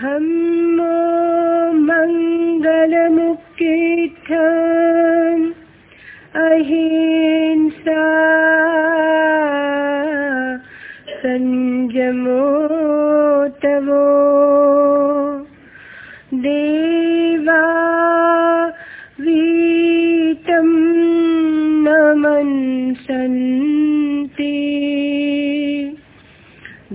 धम्मो मङ्गलमुक्तिर्थम् अहिंसा संयमो तवो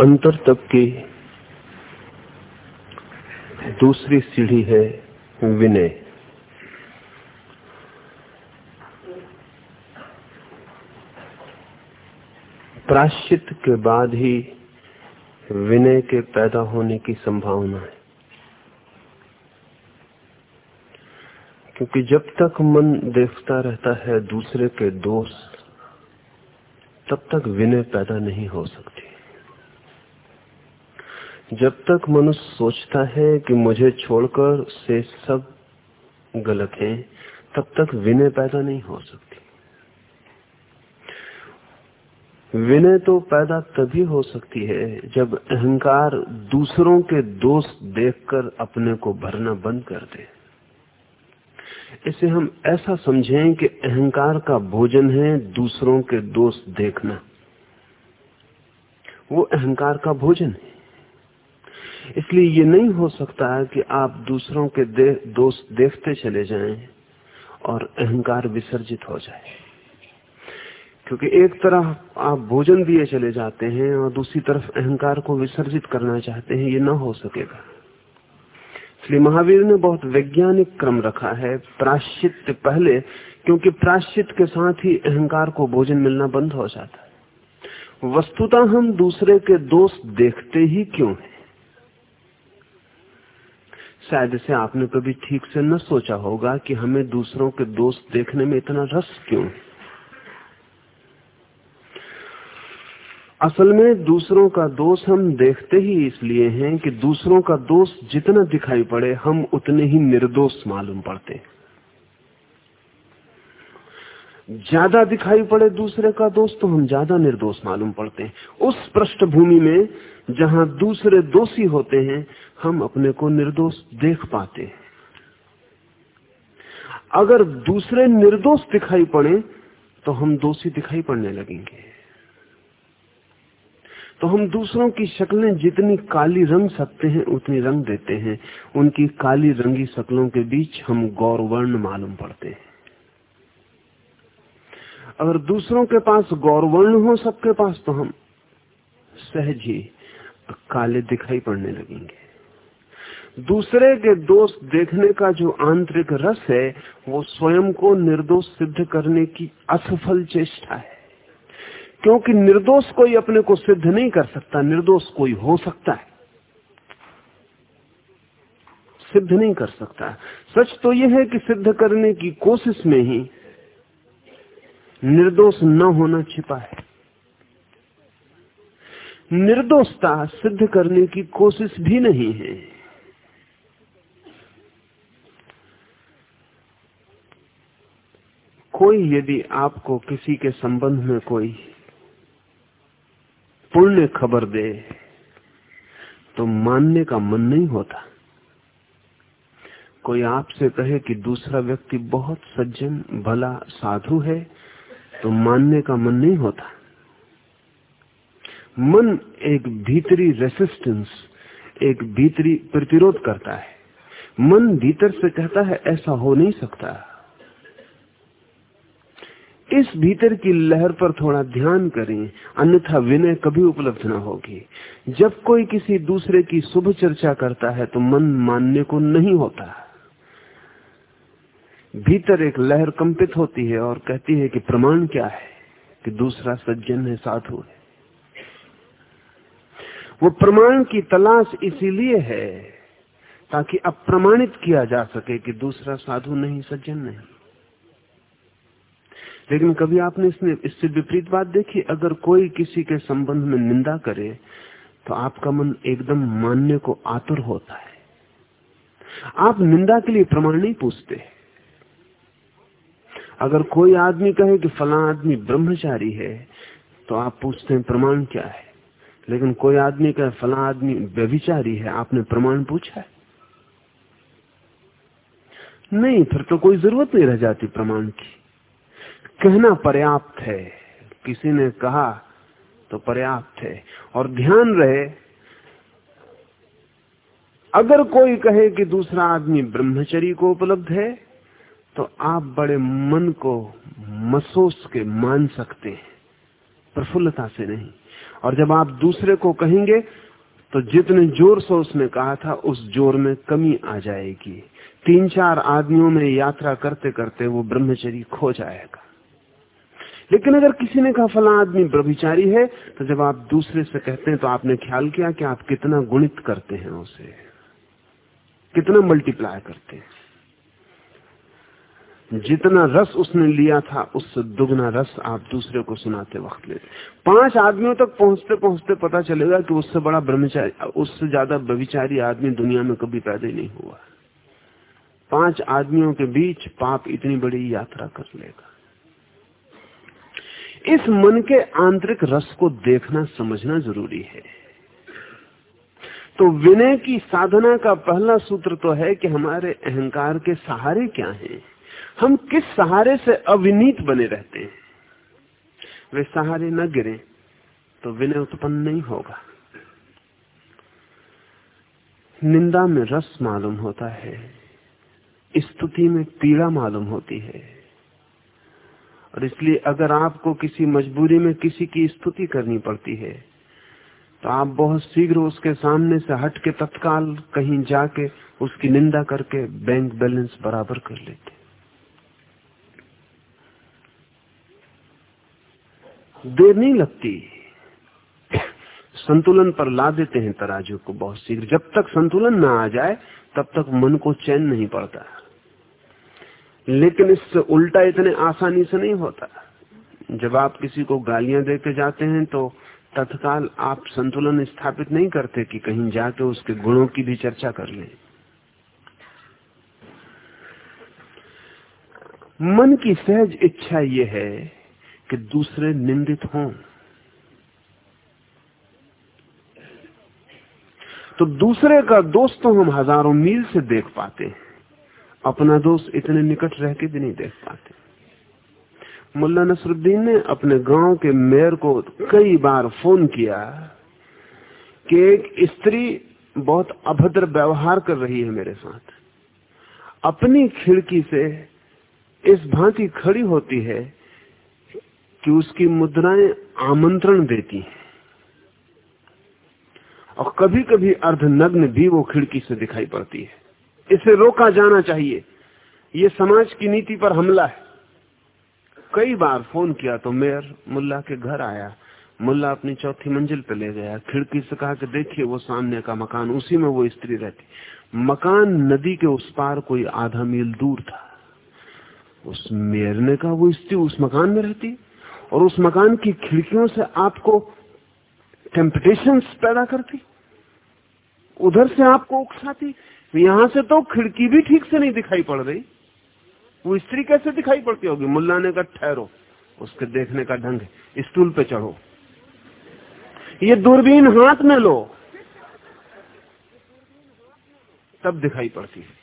अंतर तक की दूसरी सीढ़ी है विनय। प्राश्चित के बाद ही विनय के पैदा होने की संभावना है। क्योंकि जब तक मन देखता रहता है दूसरे के दोष, तब तक विनय पैदा नहीं हो सकती। जब तक मनुष्य सोचता है कि मुझे छोड़कर से सब गलत है, तब तक विनय पैदा नहीं हो सकती। विनय तो पैदा तभी हो सकती है जब अहंकार दूसरों के दोष देखकर अपने को भरना बंद कर दे। इसे हम ऐसा समझें कि अहंकार का भोजन है दूसरों के दोष देखना। वो अहंकार का भोजन है। इसलिए ये नहीं हो सकता है कि आप दूसरों के दे, दोष देखते चले जाएँ और अहंकार विसर्जित हो जाए। क्योंकि एक तरफ़ आप भोजन दिए चले जाते हैं और दूसरी तरफ़ अहंकार को विसर्जित करना चाहते हैं ये ना हो सकेगा। इसलिए महावीर ने बहुत वैज्ञानिक क्रम रखा है प्राश्चित पहले क्योंकि प्राश्चित के साथ ही अहंकार को भोजन मिलना बंद हो जाता है। वस्तुता हम दूसरे के दोष देखते ही क्यों हैं? शायद इसे आपने कभी ठीक से न सोचा होगा कि हमें दूसरों के दोष देखने में इतना रस क्यों? असल में दूसरों का दोष हम देखते ही इसलिए हैं कि दूसरों का दोष जितना दिखाई पड़े, हम उतने ही निर्दोष मालूम पड़ते। ज़्यादा दिखाई पड़े दूसरे का दोष तो हम ज़्यादा निर्दोष मालूम पड़ते हैं। उस पृष्ठभूमि में जहाँ दूसरे दोषी होते हैं हम अपने को निर्दोष देख पाते हैं। अगर दूसरे निर्दोष दिखाई पड़े तो हम दोषी दिखाई पड़ने लगेंगे। तो हम दूसरों की शक्लें जितनी काली रंग सकते हैं, उतनी रंग देते हैं। उनकी काली रंगी शक्लों के बीच हम गौरवर्ण मालूम पड़ते हैं। अगर दूसरों के पास गौरवर्ण हो, सबके पास तो हम सहज ही काले दिखाई पड़ने लगेंगे। दूसरे के दोष देखने का जो आंतरिक रस है, वो स्वयं को निर्दोष सिद्ध करने की असफल चेष्टा है। क्योंकि निर्दोष कोई अपने को सिद्ध नहीं कर सकता, निर्दोष कोई हो सकता है। सिद्ध नहीं कर सकता। सच तो यह है कि सिद्ध करने की कोशिश में ही निर्दोष न होना छिपा है। निर्दोषता सिद्ध करने की कोशिश भी नहीं है। कोई यदि आपको किसी के संबंध में कोई पुण्य खबर दे तो मानने का मन नहीं होता। कोई आपसे कहे कि दूसरा व्यक्ति बहुत सज्जन, भला, साधु है तो मानने का मन नहीं होता। मन एक भीतरी रेसिस्टेंस एक भीतरी प्रतिरोध करता है। मन भीतर से कहता है, ऐसा हो नहीं सकता। इस भीतर की लहर पर थोड़ा ध्यान करें, अन्यथा विनय कभी उपलब्ध ना होगी। जब कोई किसी दूसरे की शुभ चर्चा करता है तो मन मानने को नहीं होता। भीतर एक लहर कंपित होती है और कहती है कि प्रमाण क्या है, कि दूसरा सज्जन है, साधु है। वो प्रमाण की तलाश इसीलिए है, ताकि अप्रमाणित किया जा सके कि दूसरा साधु नहीं, सज्जन नहीं। लेकिन कभी आपने इसमें, इससे विपरीत बात देखी? अगर कोई किसी के संबंध में निंदा करे तो आपका मन एकदम मानने को आतुर होता है। आप निंदा के लिए प्रमाण नहीं पूछते। अगर कोई आदमी कहे कि फला आदमी ब्रह्मचारी है तो आप पूछते हैं, प्रमाण क्या है? लेकिन कोई आदमी कहे, फला आदमी व्यभिचारी है, आपने प्रमाण पूछा है? नहीं, फिर तो कोई ज़रूरत नहीं रह जाती प्रमाण की। कहना पर्याप्त है। किसी ने कहा तो पर्याप्त है। और ध्यान रहे, अगर कोई कहे कि दूसरा आदमी ब्रह्मचरी को उपलब्ध है तो आप बड़े मन को मसोस के मान सकते हैं। प्रफुल्लता से नहीं। और जब आप दूसरे को कहेंगे तो जितने ज़ोर से उसने कहा था, उस ज़ोर में कमी आ जाएगी। तीन चार आदमियों में यात्रा करते करते वो ब्रह्मचरी खो जाएगा। लेकिन अगर किसी ने कहा, फला आदमी ब्रह्मचारी है तो जब आप दूसरे से कहते हैं तो आपने ख्याल किया कि आप कितना गुणित करते हैं उसे? कितना मल्टीप्लाई करते हैं? जितना रस उसने लिया था उससे दुगना रस आप दूसरे को सुनाते वक्त लेते पाँच आदमियों तक पहुँचते पहुँचते पता चलेगा कि उससे बड़ा ब्रह्मचारी, उससे ज़्यादा व्यविचारी आदमी दुनिया में कभी पैदा ही नहीं हुआ। पाँच आदमियों के बीच पाप इतनी बड़ी यात्रा कर लेगा। इस मन के आंतरिक रस को देखना, समझना ज़रूरी है। तो विनय की साधना का पहला सूत्र तो है कि हमारे अहंकार के सहारे क्या हैं? हम किस सहारे से अविनीत बने रहते हैं? वे सहारे न गिरे तो विनय उत्पन्न नहीं होगा। निंदा में रस मालूम होता है, स्तुति में पीड़ा मालूम होती है। और इसलिए अगर आपको किसी मजबूरी में किसी की स्तुति करनी पड़ती है तो आप बहुत शीघ्र उसके सामने से हट के तत्काल कहीं जाके उसकी निंदा करके बैंक बैलेंस बराबर कर लेते। देर नहीं लगती। संतुलन पर ला देते हैं तराजू को बहुत शीघ्र। जब तक संतुलन ना आ जाए, तब तक मन को चैन नहीं पड़ता। लेकिन इससे उल्टा इतने आसानी से नहीं होता। जब आप किसी को गालियाँ देके जाते हैं तो तत्काल आप संतुलन स्थापित नहीं करते कि कहीं जाके उसके गुणों की भी चर्चा कर लें। मन की सहज इच्छा यह है कि दूसरे निंदित हों। तो दूसरे का दोष तो हम हज़ारों मील से देख पाते हैं। अपना दोष इतने निकट रह के भी नहीं देख पाते। मुल्ला नसरुद्दीन ने अपने गाँव के मेयर को कई बार फ़ोन किया कि एक स्त्री बहुत अभद्र व्यवहार कर रही है मेरे साथ। अपनी खिड़की से इस भांति खड़ी होती है कि उसकी मुद्राएँ आमंत्रण देती हैं। और कभी कभी अर्धनग्न भी वो खिड़की से दिखाई पड़ती है। इसे रोका जाना चाहिए। ये समाज की नीति पर हमला है। कई बार फ़ोन किया तो मेयर मुल्ला के घर आया। मुल्ला अपनी चौथी मंजिल पे ले गया। खिड़की से कहा कि देखिए वो सामने का मकान, उसी में वो स्त्री रहती। मकान नदी के उस पार कोई आधा मील दूर था। उस मेयर ने कहा, वो स्त्री उस मकान में रहती और उस मकान की खिड़कियों से आपको टेम्पटेशन पैदा करती। उधर से आपको उकसाती। यहाँ से तो खिड़की भी ठीक से नहीं दिखाई पड़ रही। वो स्त्री कैसे दिखाई पड़ती होगी? मुल्ला ने कहा ठहरो, उसके देखने का ढंग है। स्टूल पे चढ़ो। ये दूरबीन हाथ में लो, तब दिखाई पड़ती है।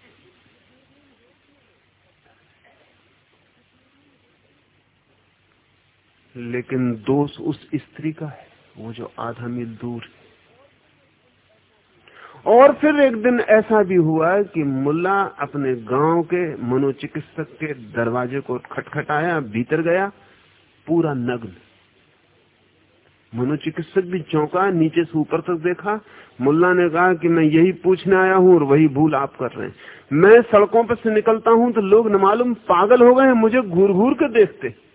लेकिन दोष उस स्त्री का है, वो जो आधा मील दूर है। और फिर एक दिन ऐसा भी हुआ कि मुल्ला अपने गाँव के मनोचिकित्सक के दरवाजे को खटखटाया, भीतर गया, पूरा नग्न। मनोचिकित्सक भी चौंका, नीचे से ऊपर तक देखा। मुल्ला ने कहा कि मैं यही पूछने आया हूँ और वही भूल आप कर रहे हैं। मैं सड़कों पर से निकलता हूँ तो लोग न मालूम पागल हो गए हैं, मुझे घूर घूर के देखते।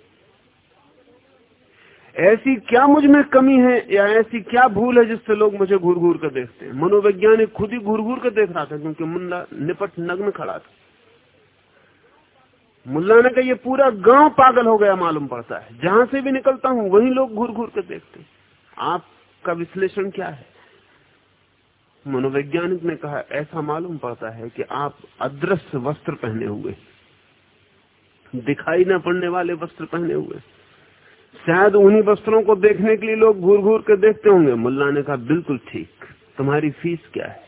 ऐसी क्या मुझमें कमी है या ऐसी क्या भूल है जिससे लोग मुझे घूर घूर कर देखते हैं? मनोवैज्ञानिक खुद ही घूर घूर कर देख रहा था क्योंकि मुल्ला निपट नग्न खड़ा था। मुल्ला ने कहा, ये पूरा गाँव पागल हो गया मालूम पड़ता है। जहाँ से भी निकलता हूँ, वहीं लोग घूर घूर कर देखते आपका विश्लेषण क्या है? मनोवैज्ञानिक ने कहा, ऐसा मालूम पड़ता है कि आप अदृश्य वस्त्र पहने हुए दिखाई न पड़ने वाले वस्त्र पहने हुए शायद उन्हीं वस्त्रों को देखने के लिए लोग घूर घूर के देखते होंगे। मुल्ला ने कहा, बिल्कुल ठीक। तुम्हारी फ़ीस क्या है?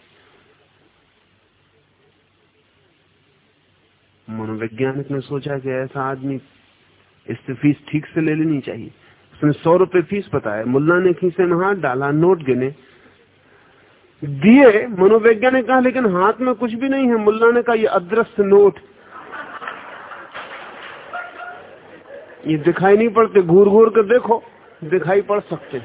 मनोवैज्ञानिक ने सोचा कि ऐसा आदमी इससे फ़ीस ठीक से ले लेनी चाहिए। उसने सौ रुपए फ़ीस बताया मुल्ला ने खीसे में हाथ डाला, नोट गिने। दिए, मनोवैज्ञानिक कहा, लेकिन हाथ में कुछ भी नहीं है। मुल्ला ने कहा, ये अदृश्य नोट ये दिखाई नहीं पड़ते, घूर घूर कर देखो, दिखाई पड़ सकते।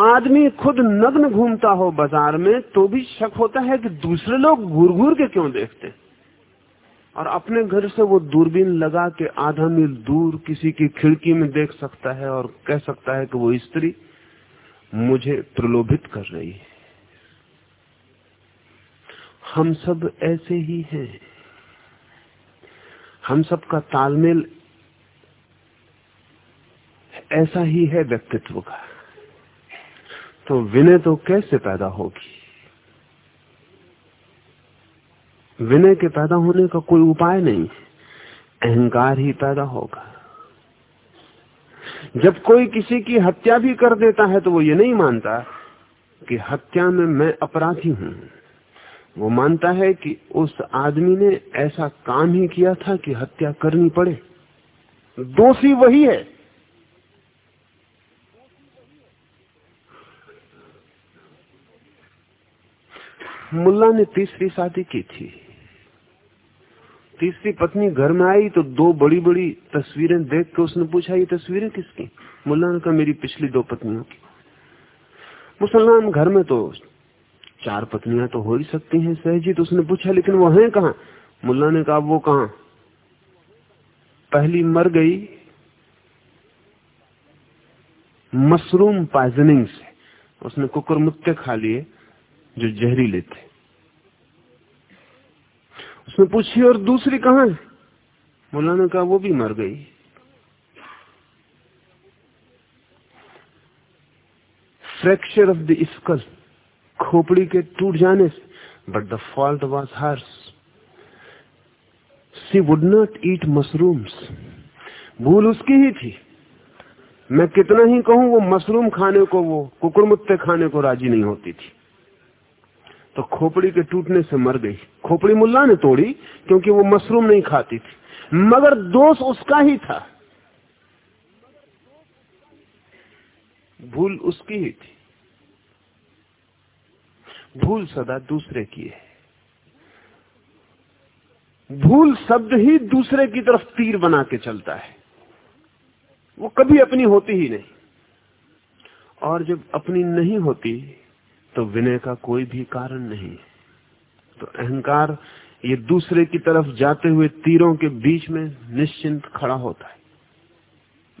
आदमी खुद नग्न घूमता हो बाज़ार में तो भी शक होता है कि दूसरे लोग घूर घूर के क्यों देखते? और अपने घर से वो दूरबीन लगा के आधा मील दूर किसी की खिड़की में देख सकता है और कह सकता है कि वो स्त्री मुझे प्रलोभित कर रही है। हम सब ऐसे ही हैं। हम सब का तालमेल ऐसा ही है व्यक्तित्व का। तो विनय तो कैसे पैदा होगी? विनय के पैदा होने का कोई उपाय नहीं अहंकार ही पैदा होगा। जब कोई किसी की हत्या भी कर देता है तो वो ये नहीं मानता कि हत्या में मैं अपराधी हूँ। वो मानता है कि उस आदमी ने ऐसा काम ही किया था कि हत्या करनी पड़े। दोषी वही है। मुल्ला ने तीसरी शादी की थी। तीसरी पत्नी घर में आई तो दो बड़ी बड़ी तस्वीरें देख के उसने पूछा, ये तस्वीरें किसकी? मुल्ला ने कहा, मेरी पिछली दो पत्नियों की। मुसलमान घर में तो चार पत्नियाँ तो हो ही सकती हैं सहजी तो उसने पूछा, लेकिन वो है कहा? मुल्ला ने कहा, वो कहा? पहली मर गई मशरूम पॉइजनिंग से। उसने कुकर मुत्ते खा लिए, जो जहरीले थे उसने पूछी, और दूसरी कहा है? मुल्ला ने कहा, वो भी मर गई। फ्रैक्चर ऑफ़ द स्कल खोपड़ी के टूट जाने से but the fault was hers she would not eat mushrooms भूल उसकी ही थी। मैं कितना ही कहूँ, वो मशरूम खाने को, वो कुकुर मुत्ते खाने को राज़ी नहीं होती थी। तो खोपड़ी के टूटने से मर गई। खोपड़ी मुल्ला ने तोड़ी, क्योंकि वो मशरूम नहीं खाती थी। मगर दोष उसका ही था। भूल उसकी ही थी। भूल सदा दूसरे की है। भूल शब्द ही दूसरे की तरफ़ तीर बना के चलता है। वो कभी अपनी होती ही नहीं। और जब अपनी नहीं होती तो विनय का कोई भी कारण नहीं। तो अहंकार ये दूसरे की तरफ़ जाते हुए तीरों के बीच में निश्चिंत खड़ा होता है।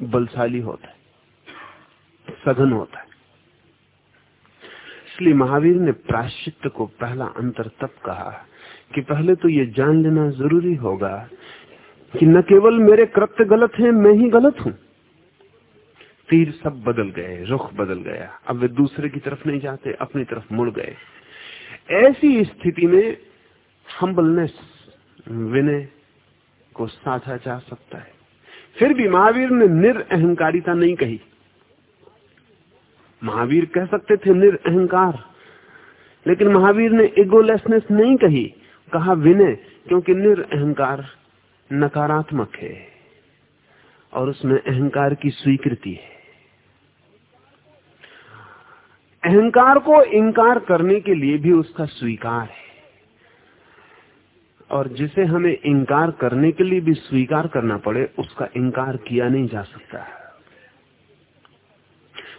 बलशाली होता है। सघन होता है। इसलिए महावीर ने प्राश्चित को पहला अंतर तब कहा कि पहले तो ये जान लेना ज़रूरी होगा कि न केवल मेरे कृत्य गलत हैं, मैं ही गलत हूँ। तीर सब बदल गए, रुख बदल गया। अब वे दूसरे की तरफ़ नहीं जाते, अपनी तरफ़ मुड़ गए। ऐसी स्थिति में हम्बलनेस विनय को साधा जा सकता है। फिर भी महावीर ने निरअहकारिता नहीं कही। महावीर कह सकते थे निरअहकार। लेकिन महावीर ने इगोलेसनेस नहीं कही, कहा विनय, क्योंकि निरअहकार नकारात्मक है और उसमें अहंकार की स्वीकृति है। अहंकार को इंकार करने के लिए भी उसका स्वीकार है। और जिसे हमें इंकार करने के लिए भी स्वीकार करना पड़े, उसका इंकार किया नहीं जा सकता।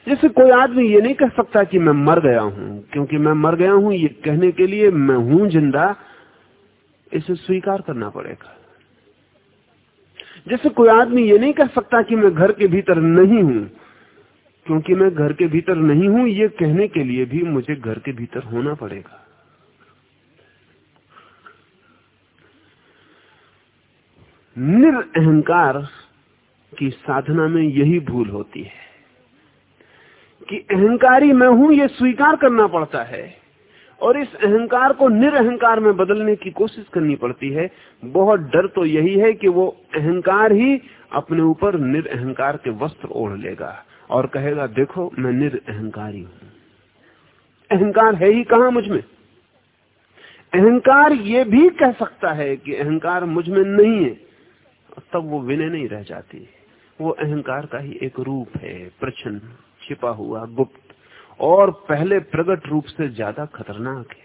जैसे कोई आदमी ये नहीं कह सकता कि मैं मर गया हूँ, क्योंकि मैं मर गया हूँ, ये कहने के लिए मैं हूँ ज़िंदा, इसे स्वीकार करना पड़ेगा। जैसे कोई आदमी ये नहीं कह सकता कि मैं घर के भीतर नहीं हूँ, क्योंकि मैं घर के भीतर नहीं हूँ, ये कहने के लिए भी मुझे घर के भीतर होना पड़ेगा। निरअहकार की साधना में यही भूल होती है। कि अहंकारी मैं हूँ यह स्वीकार करना पड़ता है। और इस अहंकार को निरअहकार में बदलने की कोशिश करनी पड़ती है। बहुत डर तो यही है कि वो अहंकार ही अपने ऊपर निरअहकार के वस्त्र ओढ़ लेगा और कहेगा, देखो, मैं निरअहकारी हूँ। अहंकार है ही कहा मुझमें? अहंकार ये भी कह सकता है कि अहंकार मुझमें नहीं है। तब वो विनय नहीं रह जाती। वो अहंकार का ही एक रूप है प्रचन छिपा हुआ गुप्त और पहले प्रकट रूप से ज़्यादा खतरनाक है।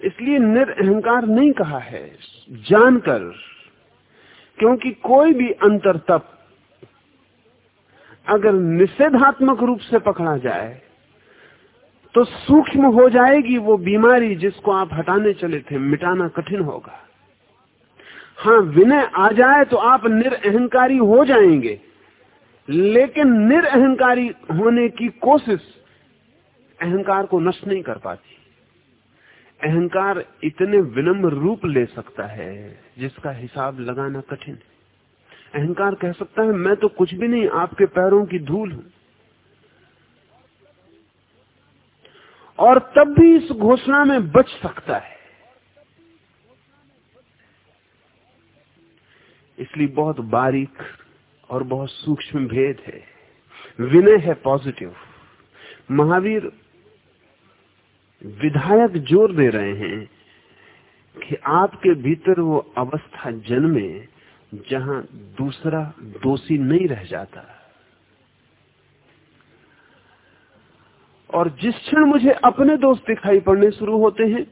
इसलिए निरअहकार नहीं कहा है, जानकर, क्योंकि कोई भी अंतर तप अगर निषेधात्मक रूप से पकड़ा जाए तो सूक्ष्म हो जाएगी वो बीमारी जिसको आप हटाने चले थे, मिटाना कठिन होगा। हाँ विनय आ जाए तो आप निरअहकारी हो जाएँगे। लेकिन निरअहकारी होने की कोशिश अहंकार को नष्ट नहीं कर पाती। अहंकार इतने विनम्र रूप ले सकता है, जिसका हिसाब लगाना कठिन है। अहंकार कह सकता है, मैं तो कुछ भी नहीं, आपके पैरों की धूल हूँ। और तब भी इस घोषणा में बच सकता है। इसलिए बहुत बारीक और बहुत सूक्ष्म भेद है। विनय है पॉजिटिव महावीर विधायक ज़ोर दे रहे हैं कि आपके भीतर वो अवस्था जन्मे जहाँ दूसरा दोषी नहीं रह जाता। और जिस क्षण मुझे अपने दोष दिखाई पड़ने शुरू होते हैं,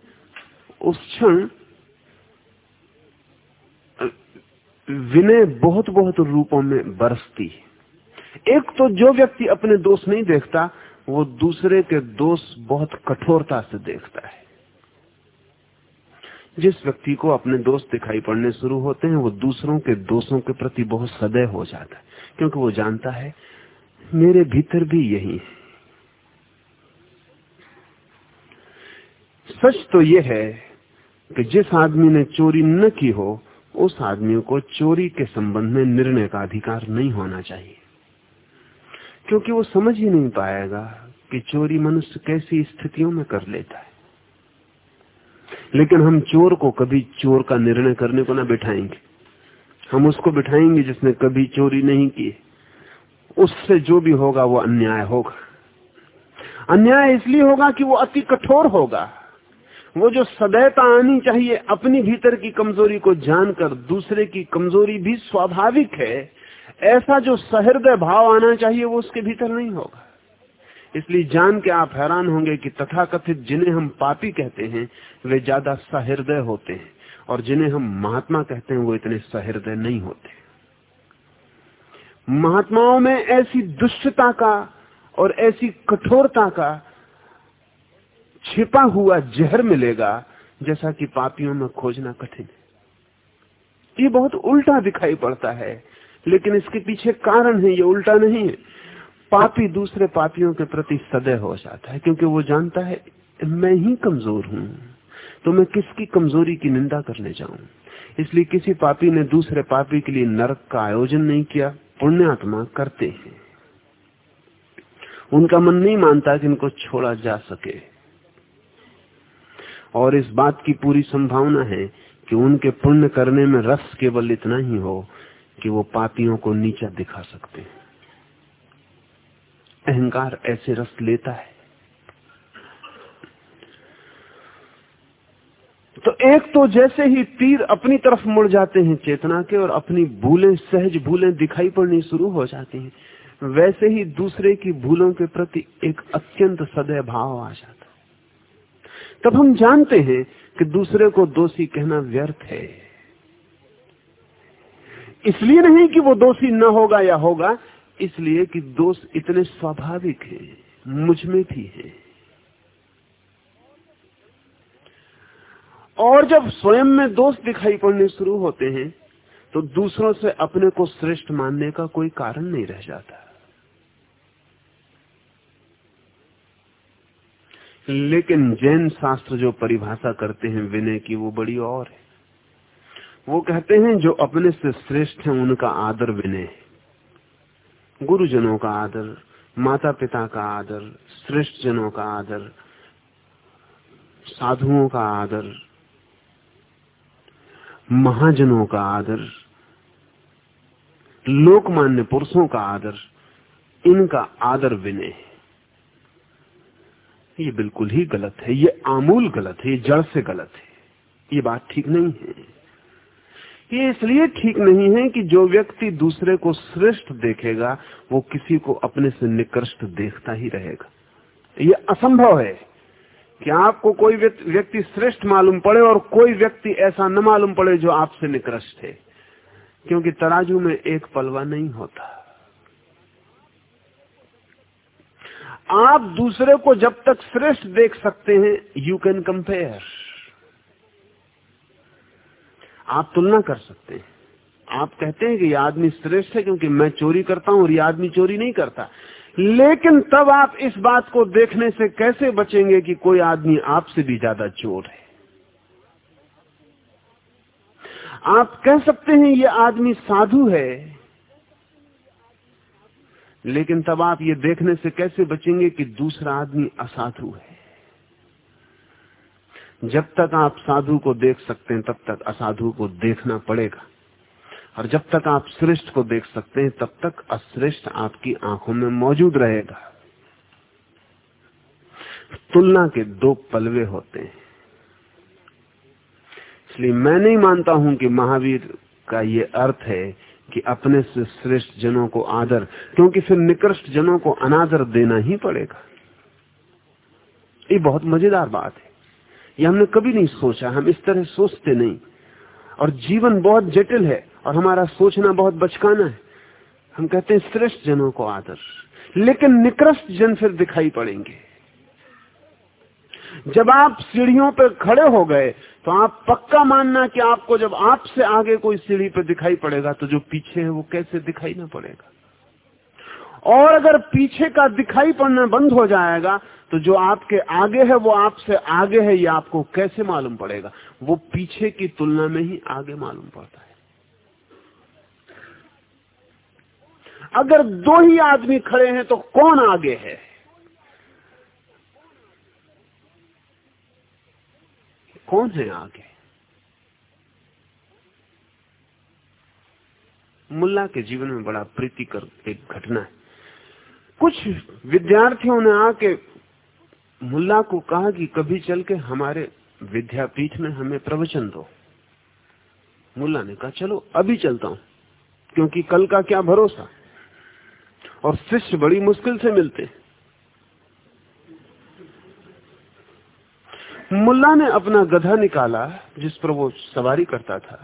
उस क्षण विनय बहुत बहुत रूपों में बरसती है। एक तो जो व्यक्ति अपने दोष नहीं देखता, वो दूसरे के दोष बहुत कठोरता से देखता है। जिस व्यक्ति को अपने दोष दिखाई पड़ने शुरू होते हैं, वो दूसरों के दोषों के प्रति बहुत सदैव हो जाता है, क्योंकि वो जानता है, मेरे भीतर भी यही है। सच तो यह है कि जिस आदमी ने चोरी न की हो उस आदमी को चोरी के संबंध में निर्णय का अधिकार नहीं होना चाहिए। क्योंकि वो समझ ही नहीं पाएगा कि चोरी मनुष्य कैसी स्थितियों में कर लेता है। लेकिन हम चोर को कभी चोर का निर्णय करने को ना बिठाएँगे। हम उसको बिठाएँगे जिसने कभी चोरी नहीं की। उससे जो भी होगा वो अन्याय होगा। अन्याय इसलिए होगा कि वो अति कठोर होगा। वो जो सदैवता आनी चाहिए, अपनी भीतर की कमज़ोरी को जानकर दूसरे की कमज़ोरी भी स्वाभाविक है, ऐसा जो सहृदय भाव आना चाहिए, वो उसके भीतर नहीं होगा। इसलिए जान के आप हैरान होंगे कि तथाकथित जिन्हें हम पापी कहते हैं, वे ज़्यादा सहृदय होते हैं, और जिन्हें हम महात्मा कहते हैं, वो इतने सहृदय नहीं होते। महात्माओं में ऐसी दुष्टता का और ऐसी कठोरता का छिपा हुआ जहर मिलेगा, जैसा कि पापियों में खोजना कठिन है। ये बहुत उल्टा दिखाई पड़ता है, लेकिन इसके पीछे कारण है, ये उल्टा नहीं है। पापी दूसरे पापियों के प्रति सदै हो जाता है, क्योंकि वो जानता है, मैं ही कमज़ोर हूँ तो मैं किसकी कमज़ोरी की निंदा करने जाऊँ? इसलिए किसी पापी ने दूसरे पापी के लिए नरक का आयोजन नहीं किया, पुण्यात्मा करते हैं। उनका मन नहीं मानता कि इनको छोड़ा जा सके। और इस बात की पूरी संभावना है कि उनके पुण्य करने में रस केवल इतना ही हो कि वो पापियों को नीचा दिखा सकते हैं। अहंकार ऐसे रस लेता है। तो एक तो जैसे ही तीर अपनी तरफ़ मुड़ जाते हैं चेतना के और अपनी भूलें, सहज भूलें दिखाई पड़नी शुरू हो जाती हैं, वैसे ही दूसरे की भूलों के प्रति एक अत्यंत सदैव भाव आ जाता तब हम जानते हैं कि दूसरे को दोषी कहना व्यर्थ है। इसलिए नहीं कि वो दोषी न होगा या होगा, इसलिए कि दोष इतने स्वाभाविक हैं, मुझमें भी है। और जब स्वयं में दोष दिखाई पड़ने शुरू होते हैं तो दूसरों से अपने को श्रेष्ठ मानने का कोई कारण नहीं रह जाता। लेकिन जैन शास्त्र जो परिभाषा करते हैं विनय की, वो बड़ी और है। वो कहते हैं, जो अपने से श्रेष्ठ है, उनका आदर विनय है। गुरुजनों का आदर माता पिता का आदर, श्रेष्ठ जनों का आदर, साधुओं का आदर, महाजनों का आदर, लोकमान्य पुरुषों का आदर, इनका आदर विनय है। ये बिल्कुल ही गलत है, ये आमूल गलत है, ये जड़ से गलत है। ये बात ठीक नहीं है। ये इसलिए ठीक नहीं है कि जो व्यक्ति दूसरे को श्रेष्ठ देखेगा, वो किसी को अपने से निकृष्ट देखता ही रहेगा। ये असंभव है कि आपको कोई व्यक्ति श्रेष्ठ मालूम पड़े और कोई व्यक्ति ऐसा न मालूम पड़े जो आपसे निकृष्ट है, क्योंकि तराजू में एक पलवा नहीं होता। आप दूसरे को जब तक श्रेष्ठ देख सकते हैं यू कैन कंपेयर आप तुलना कर सकते हैं। आप कहते हैं कि यह आदमी श्रेष्ठ है क्योंकि मैं चोरी करता हूँ और ये आदमी चोरी नहीं करता। लेकिन तब आप इस बात को देखने से कैसे बचेंगे कि कोई आदमी आपसे भी ज़्यादा चोर है? आप कह सकते हैं ये आदमी साधु है लेकिन तब आप ये देखने से कैसे बचेंगे कि दूसरा आदमी असाधु है? जब तक आप साधु को देख सकते हैं, तब तक असाधु को देखना पड़ेगा। और जब तक आप श्रेष्ठ को देख सकते हैं, तब तक अश्रेष्ठ आपकी आँखों में मौजूद रहेगा। तुलना के दो पलवे होते हैं। इसलिए मैं नहीं मानता हूँ कि महावीर का ये अर्थ है कि अपने से श्रेष्ठ जनों को आदर, क्योंकि फिर निकृष्ट जनों को अनादर देना ही पड़ेगा। ये बहुत मज़ेदार बात है। ये हमने कभी नहीं सोचा, हम इस तरह सोचते नहीं। और जीवन बहुत जटिल है, और हमारा सोचना बहुत बचकाना है। हम कहते हैं श्रेष्ठ जनों को आदर, लेकिन निकृष्ट जन फिर दिखाई पड़ेंगे। जब आप सीढ़ियों पर खड़े हो गए तो आप पक्का मानना कि आपको जब आपसे आगे कोई सीढ़ी पर दिखाई पड़ेगा तो जो पीछे है वो कैसे दिखाई ना पड़ेगा? और अगर पीछे का दिखाई पड़ना बंद हो जाएगा तो जो आपके आगे है, वो आपसे आगे है, ये आपको कैसे मालूम पड़ेगा? वो पीछे की तुलना में ही आगे मालूम पड़ता है। अगर दो ही आदमी खड़े हैं तो कौन आगे है? कौन है आगे मुल्ला के जीवन में बड़ा प्रीतिकर एक घटना है। कुछ विद्यार्थियों ने आके मुल्ला को कहा कि कभी चल के हमारे विद्यापीठ में हमें प्रवचन दो। मुल्ला ने कहा, चलो, अभी चलता हूँ, क्योंकि कल का क्या भरोसा? और शिष्य बड़ी मुश्किल से मिलते। मुल्ला ने अपना गधा निकाला जिस पर वो सवारी करता था,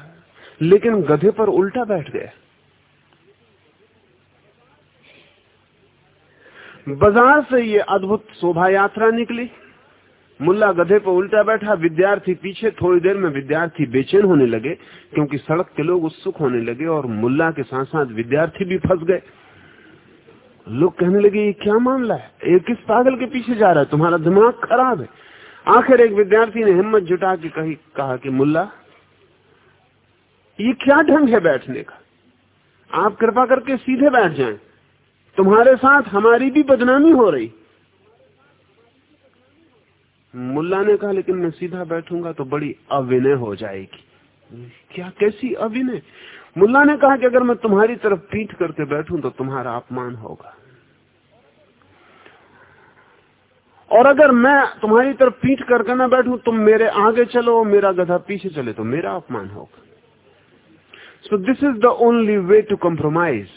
लेकिन गधे पर उल्टा बैठ गया। बाज़ार से ये अद्भुत शोभा यात्रा निकली। मुल्ला गधे पर उल्टा बैठा, विद्यार्थी पीछे थोड़ी देर में विद्यार्थी बेचैन होने लगे, क्योंकि सड़क के लोग उत्सुक होने लगे और मुल्ला के साथ साथ विद्यार्थी भी फंस गए। लोग कहने लगे, ये क्या मामला है? ये किस पागल के पीछे जा रहा है? तुम्हारा दिमाग खराब है। आखिर एक विद्यार्थी ने हिम्मत जुटा के कही, कहा कि मुल्ला, ये क्या ढंग है बैठने का? आप कृपा करके सीधे बैठ जाएँ। तुम्हारे साथ हमारी भी बदनामी हो रही। मुल्ला ने कहा, लेकिन मैं सीधा बैठूँगा तो बड़ी अविनय हो जाएगी। क्या, कैसी अविनय मुल्ला ने कहा कि अगर मैं तुम्हारी तरफ़ पीठ करके बैठूं तो तुम्हारा अपमान होगा। और अगर मैं तुम्हारी तरफ़ पीठ करके ना बैठूं, तुम मेरे आगे चलो मेरा गधा पीछे चले तो मेरा अपमान होगा। So this is the only way to compromise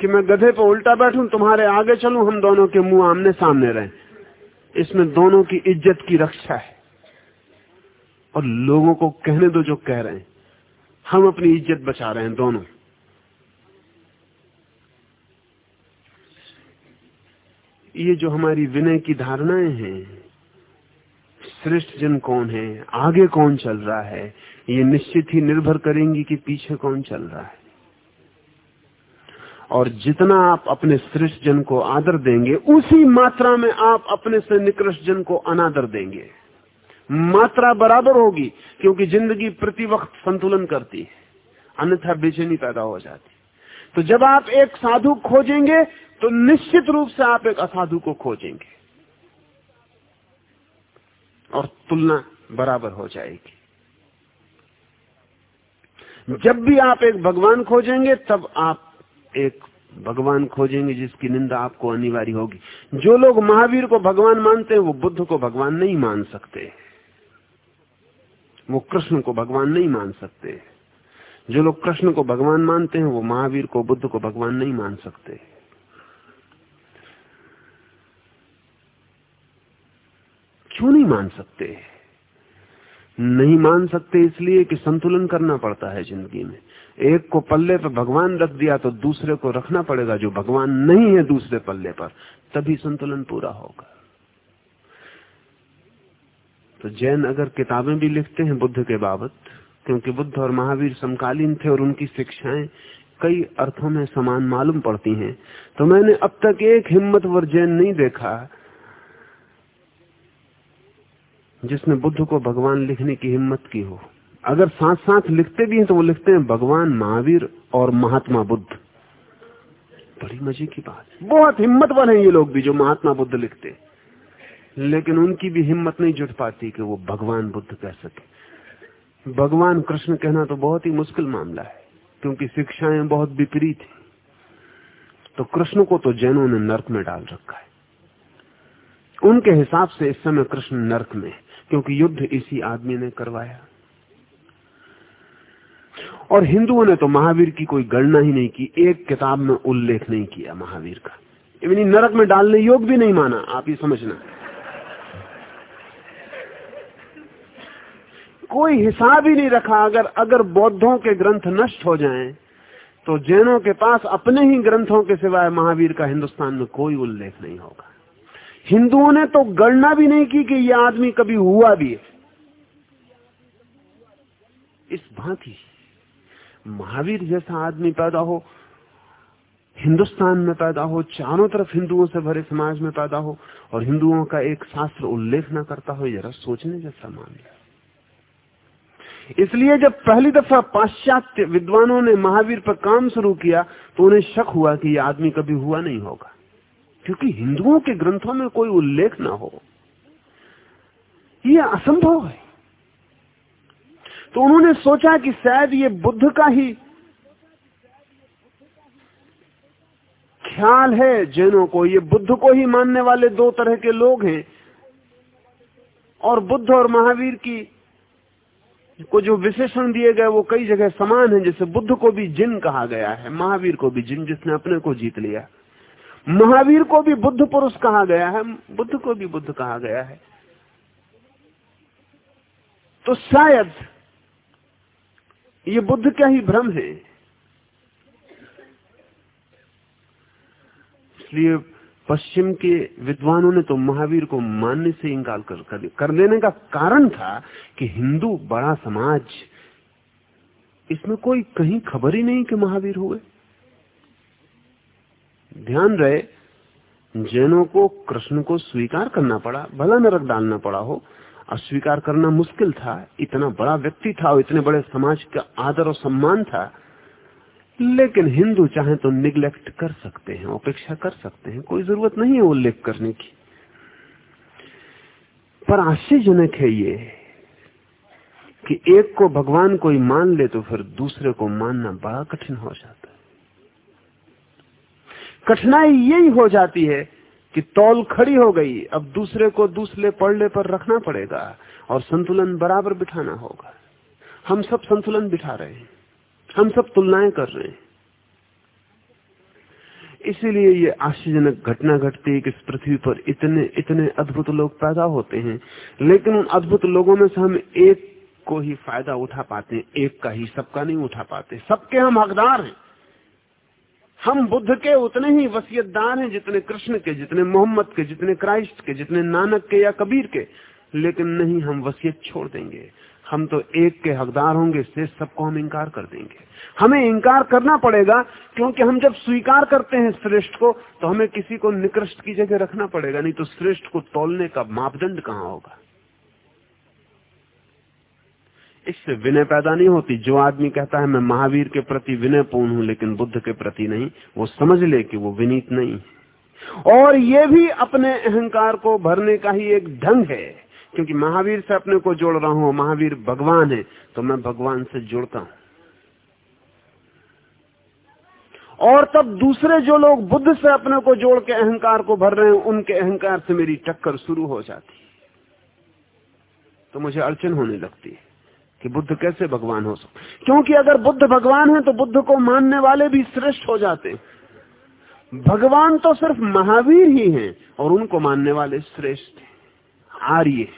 कि मैं गधे पर उल्टा बैठूं, तुम्हारे आगे चलूँ, हम दोनों के मुँह आमने सामने रहे। इसमें दोनों की इज़्ज़त की रक्षा है। और लोगों को कहने दो जो कह रहे हैं। हम अपनी इज़्ज़त बचा रहे हैं दोनों। ये जो हमारी विनय की धारणाएँ हैं, श्रेष्ठ जन कौन है, आगे कौन चल रहा है, ये निश्चित ही निर्भर करेंगी कि पीछे कौन चल रहा है। और जितना आप अपने श्रेष्ठ जन को आदर देंगे, उसी मात्रा में आप अपने से निकृष्ट जन को अनादर देंगे। मात्रा बराबर होगी, क्योंकि ज़िंदगी प्रति वक्त संतुलन करती है, अन्यथा बेचैनी पैदा हो जाती तो जब आप एक साधु खोजेंगे तो निश्चित रूप से आप एक असाधु को खोजेंगे और तुलना बराबर हो जाएगी। जब भी आप एक भगवान खोजेंगे, तब आप एक भगवान खोजेंगे जिसकी निंदा आपको अनिवार्य होगी। जो लोग महावीर को भगवान मानते हैं, वो बुद्ध को भगवान नहीं मान सकते। वो कृष्ण को भगवान नहीं मान सकते। जो लोग कृष्ण को भगवान मानते हैं, वो महावीर को, बुद्ध को भगवान नहीं मान सकते। क्यों नहीं मान सकते? नहीं मान सकते इसलिए कि संतुलन करना पड़ता है ज़िंदगी में। एक को पल्ले पर भगवान रख दिया तो दूसरे को रखना पड़ेगा, जो भगवान नहीं है दूसरे पल्ले पर, तभी संतुलन पूरा होगा। तो जैन अगर किताबें भी लिखते हैं बुद्ध के बाबत, क्योंकि बुद्ध और महावीर समकालीन थे और उनकी शिक्षाएँ कई अर्थों में समान मालूम पड़ती हैं तो मैंने अब तक एक हिम्मतवर जैन नहीं देखा जिसने बुद्ध को भगवान लिखने की हिम्मत की हो। अगर साथ साथ लिखते भी हैं तो वो लिखते हैं, भगवान महावीर और महात्मा बुद्ध। बड़ी मज़े की बात। बहुत हिम्मतवर हैं ये लोग भी जो महात्मा बुद्ध लिखते लेकिन उनकी भी हिम्मत नहीं जुट पाती कि वो भगवान बुद्ध कह सके। भगवान कृष्ण कहना तो बहुत ही मुश्किल मामला है, क्योंकि शिक्षाएँ बहुत विपरीत है। तो कृष्ण को तो जैनों ने नर्क में डाल रखा है। उनके हिसाब से इस समय कृष्ण नर्क में क्योंकि युद्ध इसी आदमी ने करवाया। और हिंदुओं ने तो महावीर की कोई गणना ही नहीं की, एक किताब में उल्लेख नहीं किया महावीर का। इवनी नरक में डालने योग भी नहीं माना, आप ये समझना। कोई हिसाब ही नहीं रखा, अगर अगर बौद्धों के ग्रंथ नष्ट हो जाएँ तो जैनों के पास अपने ही ग्रंथों के सिवाय महावीर का हिंदुस्तान में कोई उल्लेख नहीं होगा। हिंदुओं ने तो गणना भी नहीं की कि यह आदमी कभी हुआ भी है। इस भांति महावीर जैसा आदमी पैदा हो, हिंदुस्तान में पैदा हो, चारों तरफ़ हिंदुओं से भरे समाज में पैदा हो और हिंदुओं का एक शास्त्र उल्लेख न करता हो जरा सोचने जैसा मामला इसलिए जब पहली दफ़ा पाश्चात्य विद्वानों ने महावीर पर काम शुरू किया तो उन्हें शक हुआ कि यह आदमी कभी हुआ नहीं होगा। क्योंकि हिंदुओं के ग्रंथों में कोई उल्लेख ना हो। यह असंभव है। तो उन्होंने सोचा कि शायद ये बुद्ध का ही ख्याल है जैनों को। ये बुद्ध को ही मानने वाले दो तरह के लोग हैं। और बुद्ध और महावीर की को जो विशेषण दिए गए, वो कई जगह समान है। जैसे बुद्ध को भी जिन कहा गया है, महावीर को भी जिन जिसने अपने को जीत लिया। महावीर को भी बुद्ध पुरुष कहा गया है बुद्ध को भी बुद्ध कहा गया है। तो शायद ये बुद्ध का ही भ्रम है। इसलिए पश्चिम के विद्वानों ने तो महावीर को मानने से इंकार कर, कर, कर देने का कारण था कि हिंदू बड़ा समाज इसमें कोई कहीं खबर ही नहीं कि महावीर हुए। ध्यान रहे, जैनों को, कृष्ण को स्वीकार करना पड़ा, भला नरक डालना पड़ा हो। अस्वीकार करना मुश्किल था, इतना बड़ा व्यक्ति था और इतने बड़े समाज का आदर और सम्मान था। लेकिन हिंदू चाहे तो निग्लेक्ट कर सकते हैं उपेक्षा कर सकते हैं, कोई ज़रूरत नहीं है उल्लेख करने की। पर आश्चर्यजनक है ये कि एक को भगवान कोई मान ले तो फिर दूसरे को मानना बड़ा कठिन हो जाता। कठिनाई यही हो जाती है कि तौल खड़ी हो गई, अब दूसरे को दूसरे पड़ले पर रखना पड़ेगा और संतुलन बराबर बिठाना होगा। हम सब संतुलन बिठा रहे हैं, हम सब तुलनाएँ कर रहे हैं। इसीलिए ये आश्चर्यजनक घटना घटती है कि इस पृथ्वी पर इतने इतने अद्भुत लोग पैदा होते हैं, लेकिन उन अद्भुत लोगों में से हम एक को ही फ़ायदा उठा पाते हैं, एक का ही सबका नहीं उठा पाते। सबके हम हकदार हैं। हम बुद्ध के उतने ही वसीयतदार हैं जितने कृष्ण के, जितने मोहम्मद के, जितने क्राइस्ट के, जितने नानक के या कबीर के। लेकिन नहीं, हम वसीयत छोड़ देंगे। हम तो एक के हकदार होंगे से सबको हम इंकार कर देंगे। हमें इंकार करना पड़ेगा, क्योंकि हम जब स्वीकार करते हैं श्रेष्ठ को तो हमें किसी को निकृष्ट की जगह रखना पड़ेगा, नहीं तो श्रेष्ठ को तोलने का मापदंड कहाँ होगा? इससे विनय पैदा नहीं होती। जो आदमी कहता है, मैं महावीर के प्रति विनयपूर्ण हूँ, लेकिन बुद्ध के प्रति नहीं, वो समझ ले कि वो विनीत नहीं और ये भी अपने अहंकार को भरने का ही एक ढंग है। क्योंकि महावीर से अपने को जोड़ रहा हूँ, महावीर भगवान है तो मैं भगवान से जुड़ता हूँ। और तब दूसरे जो लोग बुद्ध से अपने को जोड़ के अहंकार को भर रहे हैं, उनके अहंकार से मेरी टक्कर शुरू हो जाती तो मुझे अड़चन होने लगती है। कि बुद्ध कैसे भगवान हो सकते क्योंकि अगर बुद्ध भगवान है तो बुद्ध को मानने वाले भी श्रेष्ठ हो जाते भगवान तो सिर्फ़ महावीर ही हैं और उनको मानने वाले श्रेष्ठ आर्य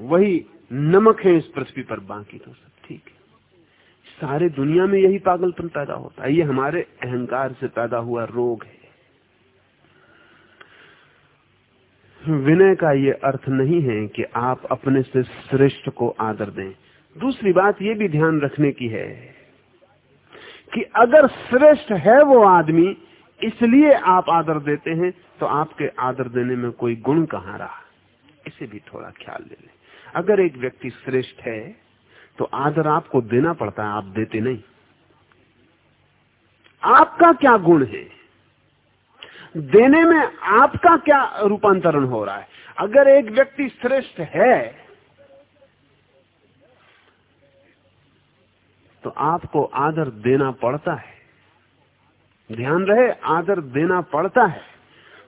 वही नमक है इस पृथ्वी पर बाकी तो सब ठीक है। सारे दुनिया में यही पागलपन पैदा होता है। ये हमारे अहंकार से पैदा हुआ रोग है। विनय का ये अर्थ नहीं है कि आप अपने से श्रेष्ठ को आदर दें। दूसरी बात ये भी ध्यान रखने की है कि अगर श्रेष्ठ है वो आदमी, इसलिए आप आदर देते हैं तो आपके आदर देने में कोई गुण कहाँ रहा? इसे भी थोड़ा ख्याल ले लें। अगर एक व्यक्ति श्रेष्ठ है तो आदर आपको देना पड़ता है, आप देते नहीं। आपका क्या गुण है? देने में आपका क्या रूपांतरण हो रहा है? अगर एक व्यक्ति श्रेष्ठ है तो आपको आदर देना पड़ता है। ध्यान रहे, आदर देना पड़ता है।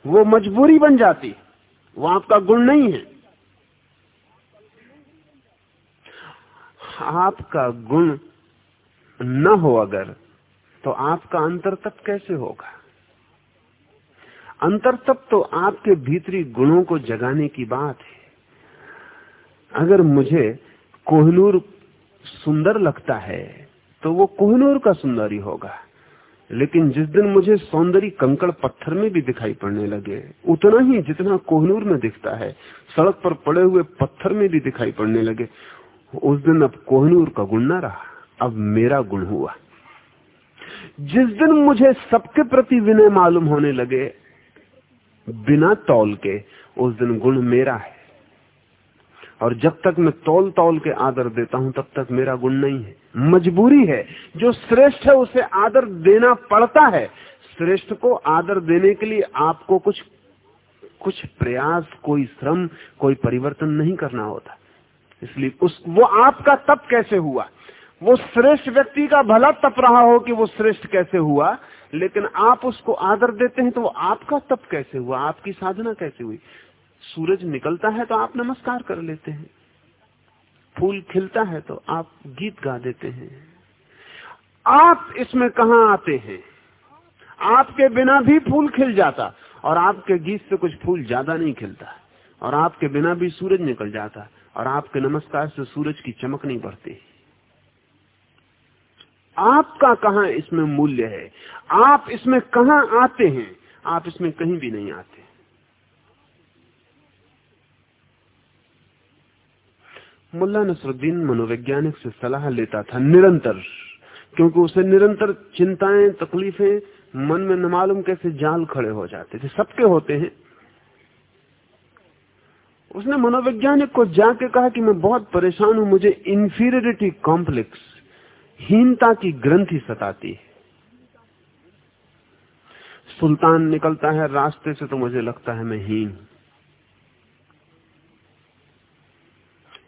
वो मजबूरी बन जाती, वो आपका गुण नहीं है। आपका गुण न हो अगर तो आपका अंतर तक कैसे होगा? अंतर तब तो आपके भीतरी गुणों को जगाने की बात है। अगर मुझे कोहनूर सुंदर लगता है तो वो कोहनूर का सुंदर ही होगा। लेकिन जिस दिन मुझे सौंदर्य कंकड़ पत्थर में भी दिखाई पड़ने लगे, उतना ही जितना कोहनूर में दिखता है, सड़क पर पड़े हुए पत्थर में भी दिखाई पड़ने लगे। उस दिन अब कोहनूर का गुण ना रहा, अब मेरा गुण हुआ। जिस दिन मुझे सबके प्रति विनय मालूम होने लगे बिना तौल के उस दिन गुण मेरा है। और जब तक मैं तौल तौल के आदर देता हूँ, तब तक मेरा गुण नहीं है। मजबूरी है। जो श्रेष्ठ है, उसे आदर देना पड़ता है। श्रेष्ठ को आदर देने के लिए आपको कुछ कुछ प्रयास, कोई श्रम, कोई परिवर्तन नहीं करना होता। इसलिए उस, वो आपका तप कैसे हुआ? वो श्रेष्ठ व्यक्ति का भला तप रहा हो कि वो श्रेष्ठ कैसे हुआ? लेकिन आप उसको आदर देते हैं तो वो आपका तप कैसे हुआ? आपकी साधना कैसे हुई? सूरज निकलता है तो आप नमस्कार कर लेते हैं। फूल खिलता है तो आप गीत गा देते हैं। आप इसमें कहा आते हैं? आपके बिना भी फूल खिल जाता और आपके गीत से कुछ फूल ज़्यादा नहीं खिलता और आपके बिना भी सूरज निकल जाता और आपके नमस्कार से सूरज की चमक नहीं बढ़ती। आपका कहा इसमें मूल्य है? आप इसमें कहा आते हैं? आप इसमें कहीं भी नहीं आते। मुल्ला नसरुद्दीन मनोवैज्ञानिक से सलाह लेता था निरंतर, क्योंकि उसे निरंतर चिंताएँ, तकलीफें मन में न मालूम कैसे जाल खड़े हो जाते थे। सबके होते हैं। उसने मनोवैज्ञानिक को जाके कहा कि मैं बहुत परेशान हूँ, मुझे इंफीरियरिटी कॉम्प्लेक्स हीनता की ग्रंथि सताती है। सुल्तान निकलता है रास्ते से तो मुझे लगता है मैं हीन।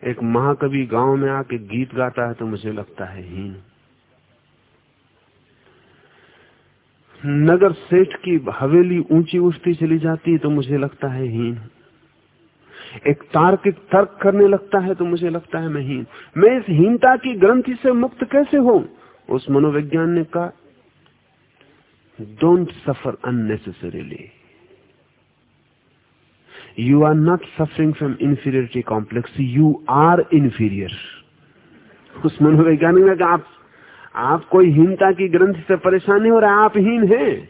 एक महाकवि गाँव में आके गीत गाता है तो मुझे लगता है हीन। नगर सेठ की हवेली ऊँची उठती चली जाती है तो मुझे लगता है हीन। एक तार्किक तर्क करने लगता है तो मुझे लगता है मैं हीन। मैं इस हीनता की ग्रंथि से मुक्त कैसे हूँ? उस मनोवैज्ञानिक का don't suffer unnecessarily. You are not suffering from inferiority complex you are inferior. उस मनोवैज्ञानिक ने कहा, आप आप कोई हीनता की ग्रंथ से परेशान हो रहा, आप हीन हैं।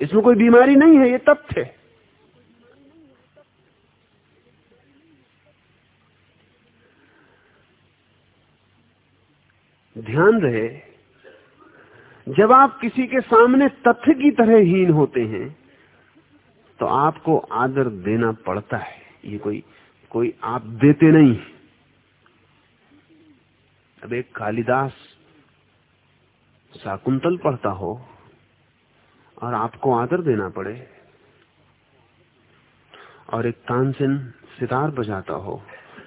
इसमें कोई बीमारी नहीं है, ये तथ्य है। ध्यान रहे, जब आप किसी के सामने तथ्य की तरह हीन होते हैं तो आपको आदर देना पड़ता है। ये कोई कोई आप देते नहीं अब एक कालिदास शाकुंतल पढ़ता हो और आपको आदर देना पड़े और एक तानसेन सितार बजाता हो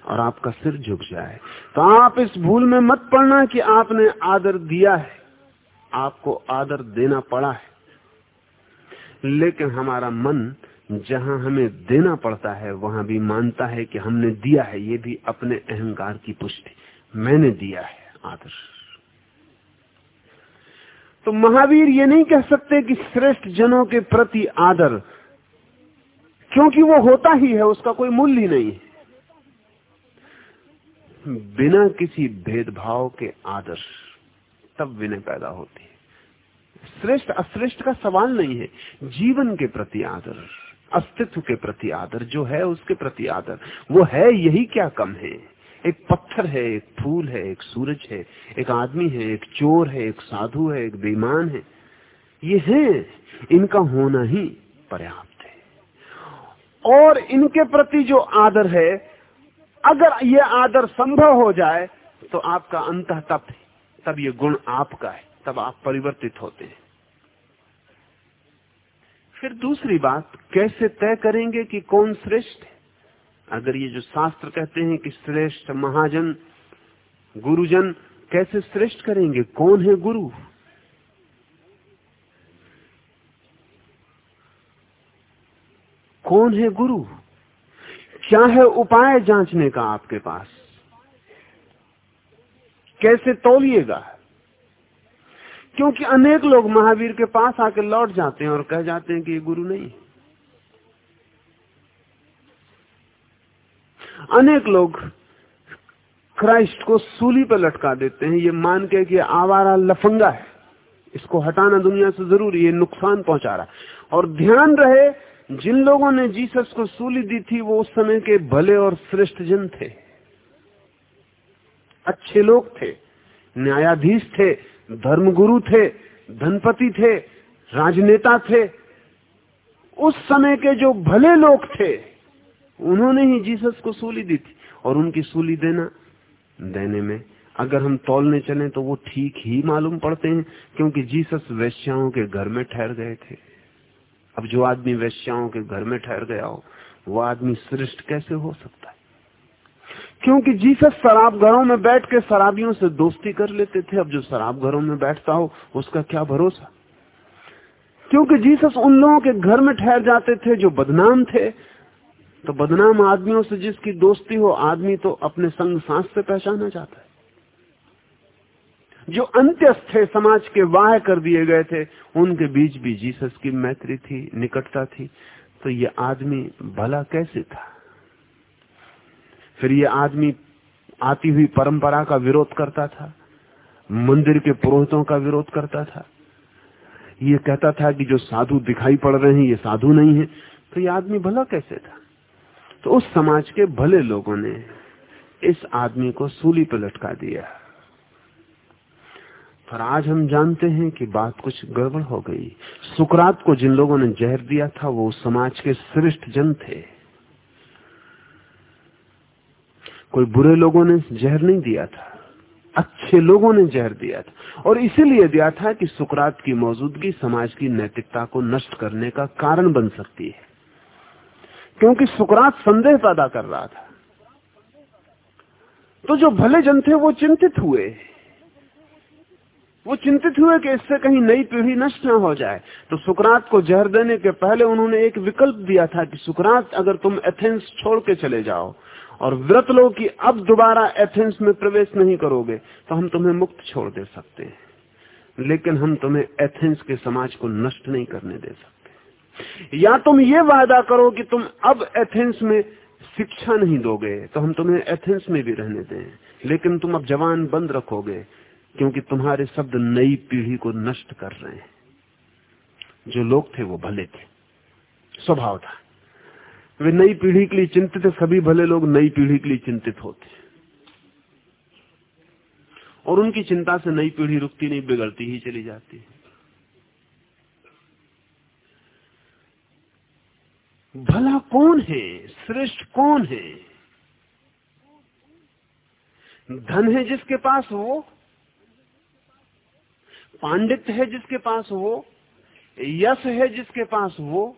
और आपका सिर झुक जाए। तो आप इस भूल में मत पड़ना कि आपने आदर दिया है। आपको आदर देना पड़ा है। लेकिन हमारा मन जहाँ हमें देना पड़ता है, वहाँ भी मानता है कि हमने दिया है। ये भी अपने अहंकार की पुष्टि। मैंने दिया है आदर। तो महावीर ये नहीं कह सकते कि श्रेष्ठ जनों के प्रति आदर, क्योंकि वो होता ही है, उसका कोई मूल्य नहीं है। बिना किसी भेदभाव के आदर्श, तब विनय पैदा होती है। श्रेष्ठ, अश्रेष्ठ का सवाल नहीं है। जीवन के प्रति आदर, अस्तित्व के प्रति आदर, जो है उसके प्रति आदर। वो है, यही क्या कम है? एक पत्थर है, एक फूल है, एक सूरज है, एक आदमी है, एक चोर है, एक साधु है, एक बेईमान है। ये है, इनका होना ही पर्याप्त है। और इनके प्रति जो आदर है अगर ये आदर संभव हो जाए तो आपका अंत तब तब ये गुण आपका है। तब आप परिवर्तित होते हैं। फिर दूसरी बात, कैसे तय करेंगे कि कौन श्रेष्ठ है? अगर ये जो शास्त्र कहते हैं कि श्रेष्ठ महाजन, गुरुजन, कैसे श्रेष्ठ करेंगे? कौन है गुरु? कौन है गुरु? क्या है उपाय जांचने का आपके पास। कैसे तोलिएगा? क्योंकि अनेक लोग महावीर के पास आके लौट जाते हैं और कह जाते हैं कि ये गुरु नहीं। अनेक लोग क्राइस्ट को सूली पर लटका देते हैं। ये मान के कि आवारा लफंगा है। इसको हटाना दुनिया से ज़रूरी है नुकसान पहुँचा रहा और ध्यान रहे जिन लोगों ने जीसस को सूली दी थी, वो उस समय के भले और श्रेष्ठ जन थे। अच्छे लोग थे, न्यायाधीश थे, धर्मगुरु थे, धनपति थे, राजनेता थे। उस समय के जो भले लोग थे, उन्होंने ही जीसस को सूली दी थी। और उनकी सूली देना, देने में, अगर हम तोलने चले तो वो ठीक ही मालूम पड़ते हैं, क्योंकि जीसस वैश्याओं के घर में ठहर गए थे। अब जो आदमी वैश्याओं के घर में ठहर गया हो, वो आदमी श्रेष्ठ कैसे हो सकता है? क्योंकि जीसस शराब घरों में बैठ के शराबियों से दोस्ती कर लेते थे, अब जो शराब घरों में बैठता हो, उसका क्या भरोसा? क्योंकि जीसस उन लोगों के घर में ठहर जाते थे जो बदनाम थे तो बदनाम आदमियों से जिसकी दोस्ती हो, आदमी तो अपने संग सांस से पहचाना जाता है। जो अंत्यस्थ थे समाज के वाह कर दिए गए थे, उनके बीच भी जीसस की मैत्री थी, निकटता थी। तो ये आदमी भला कैसे था? फिर ये आदमी आती हुई परंपरा का विरोध करता था, मंदिर के पुरोहितों का विरोध करता था। ये कहता था कि जो साधु दिखाई पड़ रहे हैं, ये साधु नहीं है। तो ये आदमी भला कैसे था? तो उस समाज के भले लोगों ने इस आदमी को सूली पर लटका दिया। पर आज हम जानते हैं कि बात कुछ गड़बड़ हो गई। सुकरात को जिन लोगों ने जहर दिया था, वो समाज के श्रेष्ठ जन थे। कोई बुरे लोगों ने जहर नहीं दिया था। अच्छे लोगों ने जहर दिया था। और इसीलिए दिया था कि सुकरात की मौजूदगी समाज की नैतिकता को नष्ट करने का कारण बन सकती है। क्योंकि सुकरात संदेह पैदा कर रहा था। तो जो भले जन थे, वो चिंतित हुए। वो चिंतित हुए कि इससे कहीं नई पीढ़ी नष्ट ना हो जाए। तो सुकरात को जहर देने के पहले उन्होंने एक विकल्प दिया था कि सुकरात, अगर तुम एथेंस छोड़ के चले जाओ और व्रत लो कि अब दोबारा एथेंस में प्रवेश नहीं करोगे तो हम तुम्हें मुक्त छोड़ दे सकते हैं। लेकिन हम तुम्हें एथेंस के समाज को नष्ट नहीं करने दे सकते। या तुम ये वादा करो कि तुम अब एथेंस में शिक्षा नहीं दोगे तो हम तुम्हें एथेंस में भी रहने दें। लेकिन तुम अब जवान बंद रखोगे क्योंकि तुम्हारे शब्द नई पीढ़ी को नष्ट कर रहे हैं। जो लोग थे वो भले थे। स्वभाव था। वे नई पीढ़ी के लिए चिंतित सभी भले लोग नई पीढ़ी के लिए चिंतित होते। और उनकी चिंता से नई पीढ़ी रुकती नहीं, बिगड़ती ही चली जाती है। भला कौन है? श्रेष्ठ कौन है? धन है जिसके पास वो पांडित्य है जिसके पास वो, यश है जिसके पास वो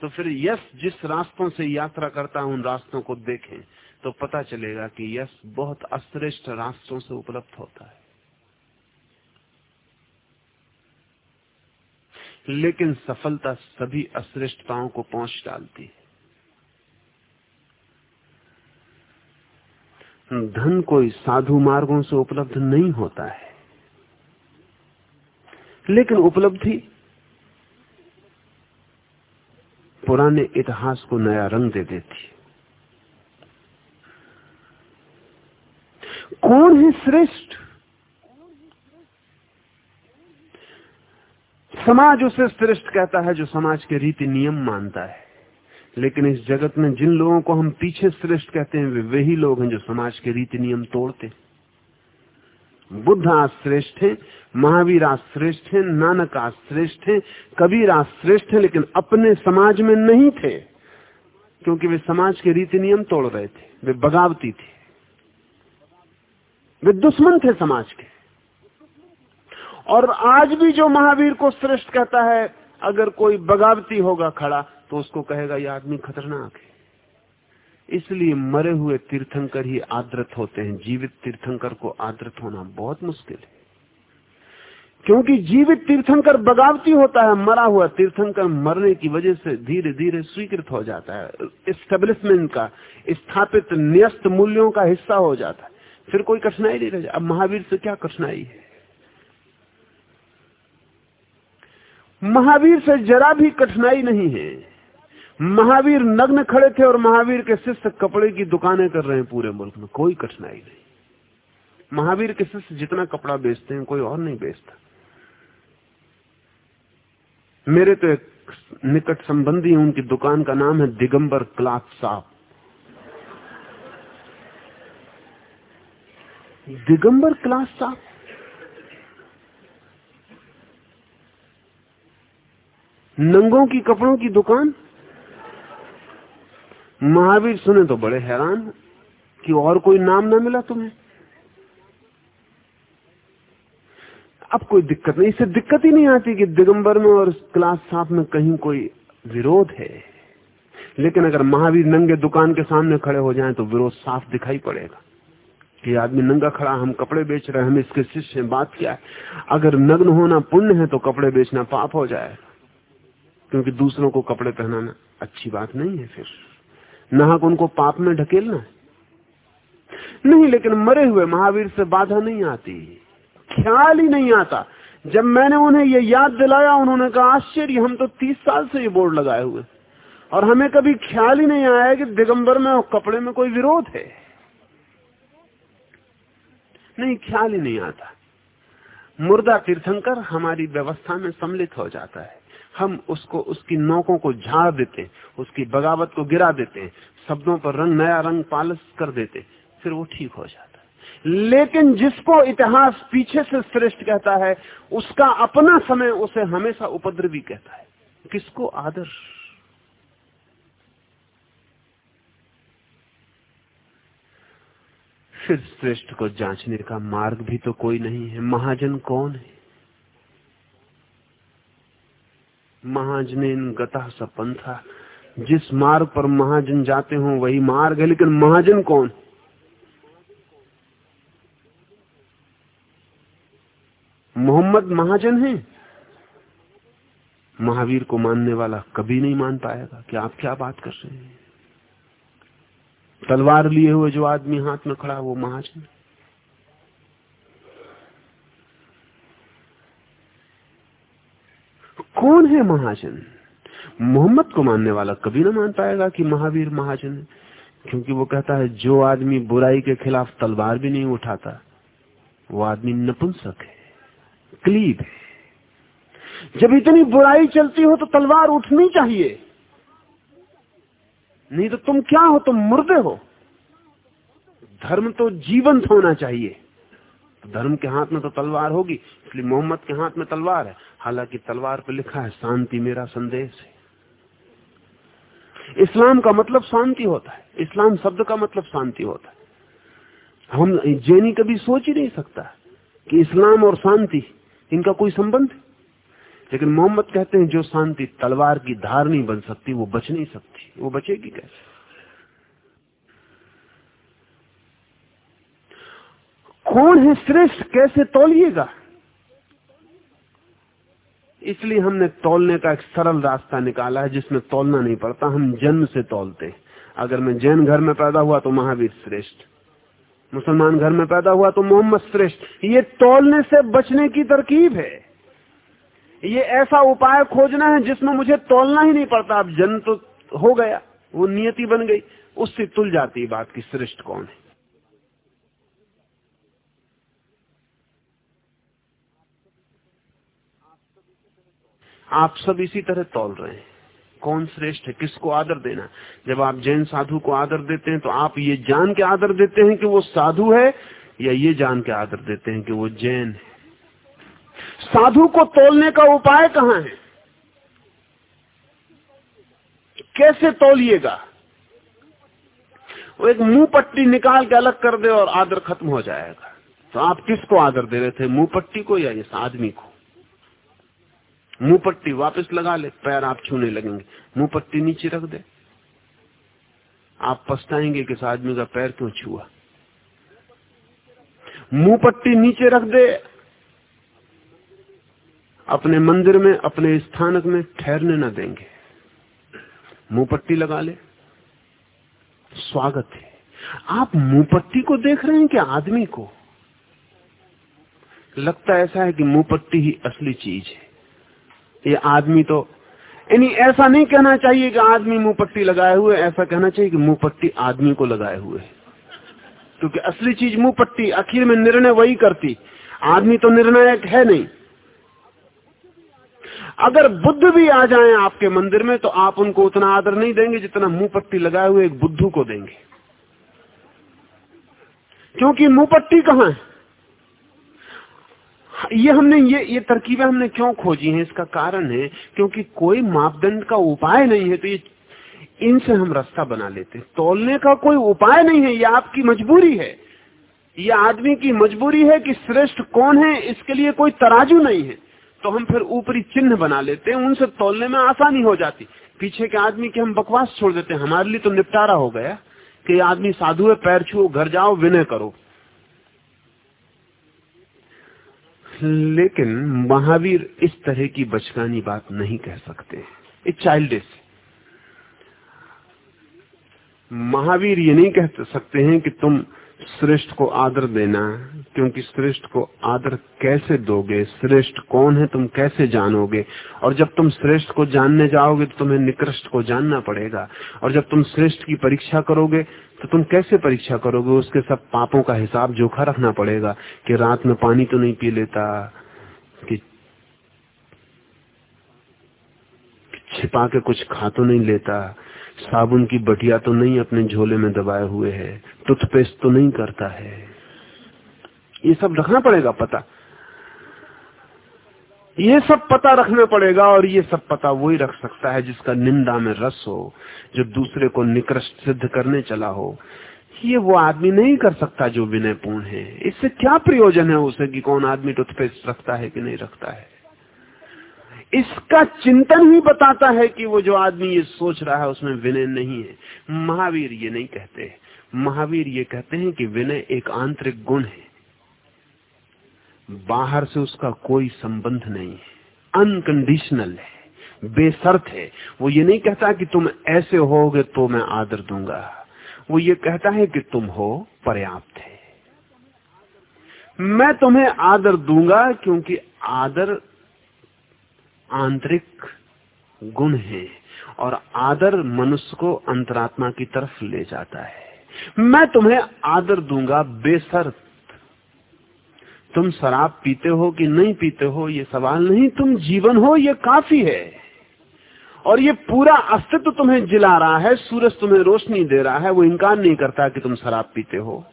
तो फिर यश जिस रास्तों से यात्रा करता है, उन रास्तों को देखें तो पता चलेगा कि यश बहुत अश्रेष्ठ रास्तों से उपलब्ध होता है। लेकिन सफलता सभी अश्रेष्ठताओं को पहुँच डालती है। धन कोई साधु मार्गों से उपलब्ध नहीं होता है। लेकिन उपलब्धि पुराने इतिहास को नया रंग दे देती कौन है श्रेष्ठ? समाज उसे श्रेष्ठ कहता है जो समाज के रीति नियम मानता है। लेकिन इस जगत में जिन लोगों को हम पीछे श्रेष्ठ कहते हैं, वे वही लोग हैं जो समाज के रीति नियम तोड़ते बुद्ध आज श्रेष्ठ है महावीर आज श्रेष्ठ है नानक आज श्रेष्ठ है कबीर आज श्रेष्ठ है, लेकिन अपने समाज में नहीं थे, क्योंकि वे समाज के रीति नियम तोड़ रहे थे, वे बगावती थे। वे दुश्मन थे समाज के। और आज भी जो महावीर को श्रेष्ठ कहता है, अगर कोई बगावती होगा खड़ा तो उसको कहेगा, यह आदमी खतरनाक है। इसलिए मरे हुए तीर्थंकर ही आदृत होते हैं। जीवित तीर्थंकर को आदृत होना बहुत मुश्किल है। क्योंकि जीवित तीर्थंकर बगावती होता है, मरा हुआ तीर्थंकर मरने की वजह से धीरे धीरे स्वीकृत हो जाता है। स्टेब्लिशमेंट का, स्थापित न्यस्त मूल्यों का हिस्सा हो जाता है। फिर कोई कठिनाई नहीं रह अब महावीर से क्या कठिनाई है? महावीर से जरा भी कठिनाई नहीं है। महावीर नग्न खड़े थे और महावीर के शिष्य कपड़े की दुकानें कर रहे हैं पूरे मुल्क में। कोई कठिनाई नहीं। महावीर के शिष्य जितना कपड़ा बेचते हैं, कोई और नहीं बेचता। मेरे तो एक निकट संबंधी उनकी दुकान का नाम है दिगंबर क्लाथ साफ़ दिगंबर क्लास साफ़ नंगों की कपड़ों की दुकान? महावीर सुने तो बड़े हैरान कि और कोई नाम ना मिला तुम्हें। अब कोई दिक्कत नहीं, इससे दिक्कत ही नहीं आती कि दिगंबर में और क्लास साफ़ में कहीं कोई विरोध है। लेकिन अगर महावीर नंगे दुकान के सामने खड़े हो जाएँ तो विरोध साफ़ दिखाई पड़ेगा। कि आदमी नंगा खड़ा, हम कपड़े बेच रहे हैं, हम इसके शिष्य बात क्या है? अगर नग्न होना पुण्य है तो कपड़े बेचना पाप हो जाएगा। क्योंकि दूसरों को कपड़े पहनाना अच्छी बात नहीं है फिर। नाहक उनको पाप में ढकेलना है। नहीं, लेकिन मरे हुए महावीर से बाधा नहीं आती। ख्याल ही नहीं आता। जब मैंने उन्हें ये याद दिलाया, उन्होंने कहा, आश्चर्य, हम तो तीस साल से ये बोर्ड लगाए हुए और हमें कभी ख्याल ही नहीं आया कि दिगंबर में और कपड़े में कोई विरोध है। नहीं, ख्याल ही नहीं आता। मुर्दा तीर्थंकर हमारी व्यवस्था में सम्मिलित हो जाता है। हम उसको, उसकी नौकों को झाड़ देते, उसकी बगावत को गिरा देते हैं शब्दों पर रंग, नया रंग पालस कर देते, फिर वो ठीक हो जाता है। लेकिन जिसको इतिहास पीछे से श्रेष्ठ कहता है, उसका अपना समय उसे हमेशा उपद्रवी कहता है। किसको? आदर। फिर श्रेष्ठ को जांचने का मार्ग भी तो कोई नहीं है। महाजन कौन है? महाजन गता सपंथा जिस मार्ग पर महाजन जाते हो, वही मार्ग है, लेकिन महाजन कौन? मोहम्मद महाजन है। महावीर को मानने वाला कभी नहीं मान पाएगा कि आप क्या बात कर रहे हैं। तलवार लिए हुए जो आदमी हाथ में खड़ा, वो महाजन। कौन है महाजन? मोहम्मद को मानने वाला कभी ना मान पाएगा कि महावीर महाजन है, क्योंकि वो कहता है, जो आदमी बुराई के खिलाफ तलवार भी नहीं उठाता, वो आदमी नपुंसक है, क्लीब है। जब इतनी बुराई चलती हो तो तलवार उठनी चाहिए। नहीं तो तुम क्या हो, तुम मुर्दे हो। धर्म तो जीवंत होना चाहिए। धर्म के हाथ में तो तलवार होगी, इसलिए मोहम्मद के हाथ में तलवार है। हालाँकि तलवार पर लिखा है, शांति मेरा संदेश है। इस्लाम का मतलब शांति होता है। इस्लाम शब्द का मतलब शांति होता है। हम जैनी कभी सोच ही नहीं सकता कि इस्लाम और शांति इनका कोई संबंध लेकिन मोहम्मद कहते हैं, जो शांति तलवार की धार नहीं बन सकती, वो बच नहीं सकती। वो बचेगी कैसे? कौन है श्रेष्ठ? कैसे तोलिएगा? इसलिए हमने तोलने का एक सरल रास्ता निकाला है, जिसमें तोलना नहीं पड़ता, हम जन्म से तोलते अगर मैं जैन घर में पैदा हुआ तो महावीर श्रेष्ठ। मुसलमान घर में पैदा हुआ तो मोहम्मद श्रेष्ठ। ये तोलने से बचने की तरकीब है। ये ऐसा उपाय खोजना है जिसमें मुझे तोलना ही नहीं पड़ता। अब जन्म तो हो गया, वो नियति बन गई। उससे तुल जाती बात की श्रेष्ठ कौन है। आप सब इसी तरह तोल रहे हैं। कौन श्रेष्ठ है? किसको आदर देना? जब आप जैन साधु को आदर देते हैं तो आप ये जान के आदर देते हैं कि वो साधु है, या ये जान के आदर देते हैं कि वो जैन है? साधु को तोलने का उपाय कहाँ है? कैसे तोलिएगा? वो एक मुँह पट्टी निकाल के अलग कर दे और आदर खत्म हो जाएगा। तो आप किसको आदर दे रहे थे? मुँह पट्टी को या इस आदमी को? मुँह पट्टी वापस लगा ले, पैर आप छूने लगेंगे। मुँह पट्टी नीचे रख दे। आप पछताएँगे कि इस आदमी का पैर क्यों छुआ। मुँह पट्टी नीचे रख दे। अपने मंदिर में, अपने स्थानक में ठहरने न देंगे। मुँह पट्टी लगा ले। स्वागत है। आप मुँह पट्टी को देख रहे हैं क्या आदमी को? लगता ऐसा है कि मुँह पट्टी ही असली चीज़ है। ये आदमी तो यानी ऐसा नहीं कहना चाहिए कि आदमी मुँह पट्टी लगाए हुए, ऐसा कहना चाहिए कि मुँह पट्टी आदमी को लगाए हुए। क्योंकि असली चीज़ मुँह पट्टी, आखिर में निर्णय वही करती। आदमी तो निर्णायक है नहीं। अगर बुद्ध भी आ जाए आपके मंदिर में तो आप उनको उतना आदर नहीं देंगे जितना मुँह पट्टी लगाए हुए एक बुद्धू को देंगे। क्योंकि मुँह पट्टी कहाँ है? ये हमने, ये ये तरकीबें हमने क्यों खोजी हैं? इसका कारण है क्योंकि कोई मापदंड का उपाय नहीं है तो ये, इनसे हम रास्ता बना लेते हैं। तोलने का कोई उपाय नहीं है, ये आपकी मजबूरी है। ये आदमी की मजबूरी है कि श्रेष्ठ कौन है, इसके लिए कोई तराजू नहीं है। तो हम फिर ऊपरी चिन्ह बना लेते हैं, उनसे तोलने में आसानी हो जाती। पीछे के आदमी की हम बकवास छोड़ देते हैं, हमारे लिए तो निपटारा हो गया कि आदमी साधु है पैर छुओ, घर जाओ, विनय करो। लेकिन महावीर इस तरह की बचकानी बात नहीं कह सकते। ये चाइल्ड महावीर ये नहीं कह सकते हैं कि तुम श्रेष्ठ को आदर देना, क्योंकि श्रेष्ठ को आदर कैसे दोगे? श्रेष्ठ कौन है? तुम कैसे जानोगे? और जब तुम श्रेष्ठ को जानने जाओगे तो तुम्हें निकृष्ट को जानना पड़ेगा। और जब तुम श्रेष्ठ की परीक्षा करोगे तो तुम कैसे परीक्षा करोगे? उसके सब पापों का हिसाब जोखा रखना पड़ेगा कि रात में पानी तो नहीं पी लेता, कि छिपा के कुछ खा तो नहीं लेता। साबुन की बटिया तो नहीं अपने झोले में दबाए हुए है, टूथपेस्ट तो नहीं करता है। ये सब रखना पड़ेगा पता। ये सब पता रखना पड़ेगा और ये सब पता वही रख सकता है जिसका निंदा में रस हो, जो दूसरे को निकृष्ट सिद्ध करने चला हो। ये वो आदमी नहीं कर सकता जो विनयपूर्ण है। इससे क्या प्रयोजन है उसे कि कौन आदमी टूथपेस्ट रखता है कि नहीं रखता है? इसका चिंतन ही बताता है कि वो जो आदमी ये सोच रहा है उसमें विनय नहीं है। महावीर ये नहीं कहते। महावीर ये कहते हैं कि विनय एक आंतरिक गुण है। बाहर से उसका कोई संबंध नहीं है। अनकंडीशनल है। बेसर्त है। वो ये नहीं कहता कि तुम ऐसे होगे तो मैं आदर दूँगा। वो ये कहता है कि तुम हो पर्याप्त है। मैं तुम्हें आदर दूँगा क्योंकि आदर आंतरिक गुण है और आदर मनुष्य को अंतरात्मा की तरफ़ ले जाता है। मैं तुम्हें आदर दूँगा बेसर्त। तुम शराब पीते हो कि नहीं पीते हो, ये सवाल नहीं, तुम जीवन हो, ये काफ़ी है। और ये पूरा अस्तित्व तुम्हें जिला रहा है, सूरज तुम्हें रोशनी दे रहा है, वो इनकार नहीं करता कि तुम शराब पीते हो।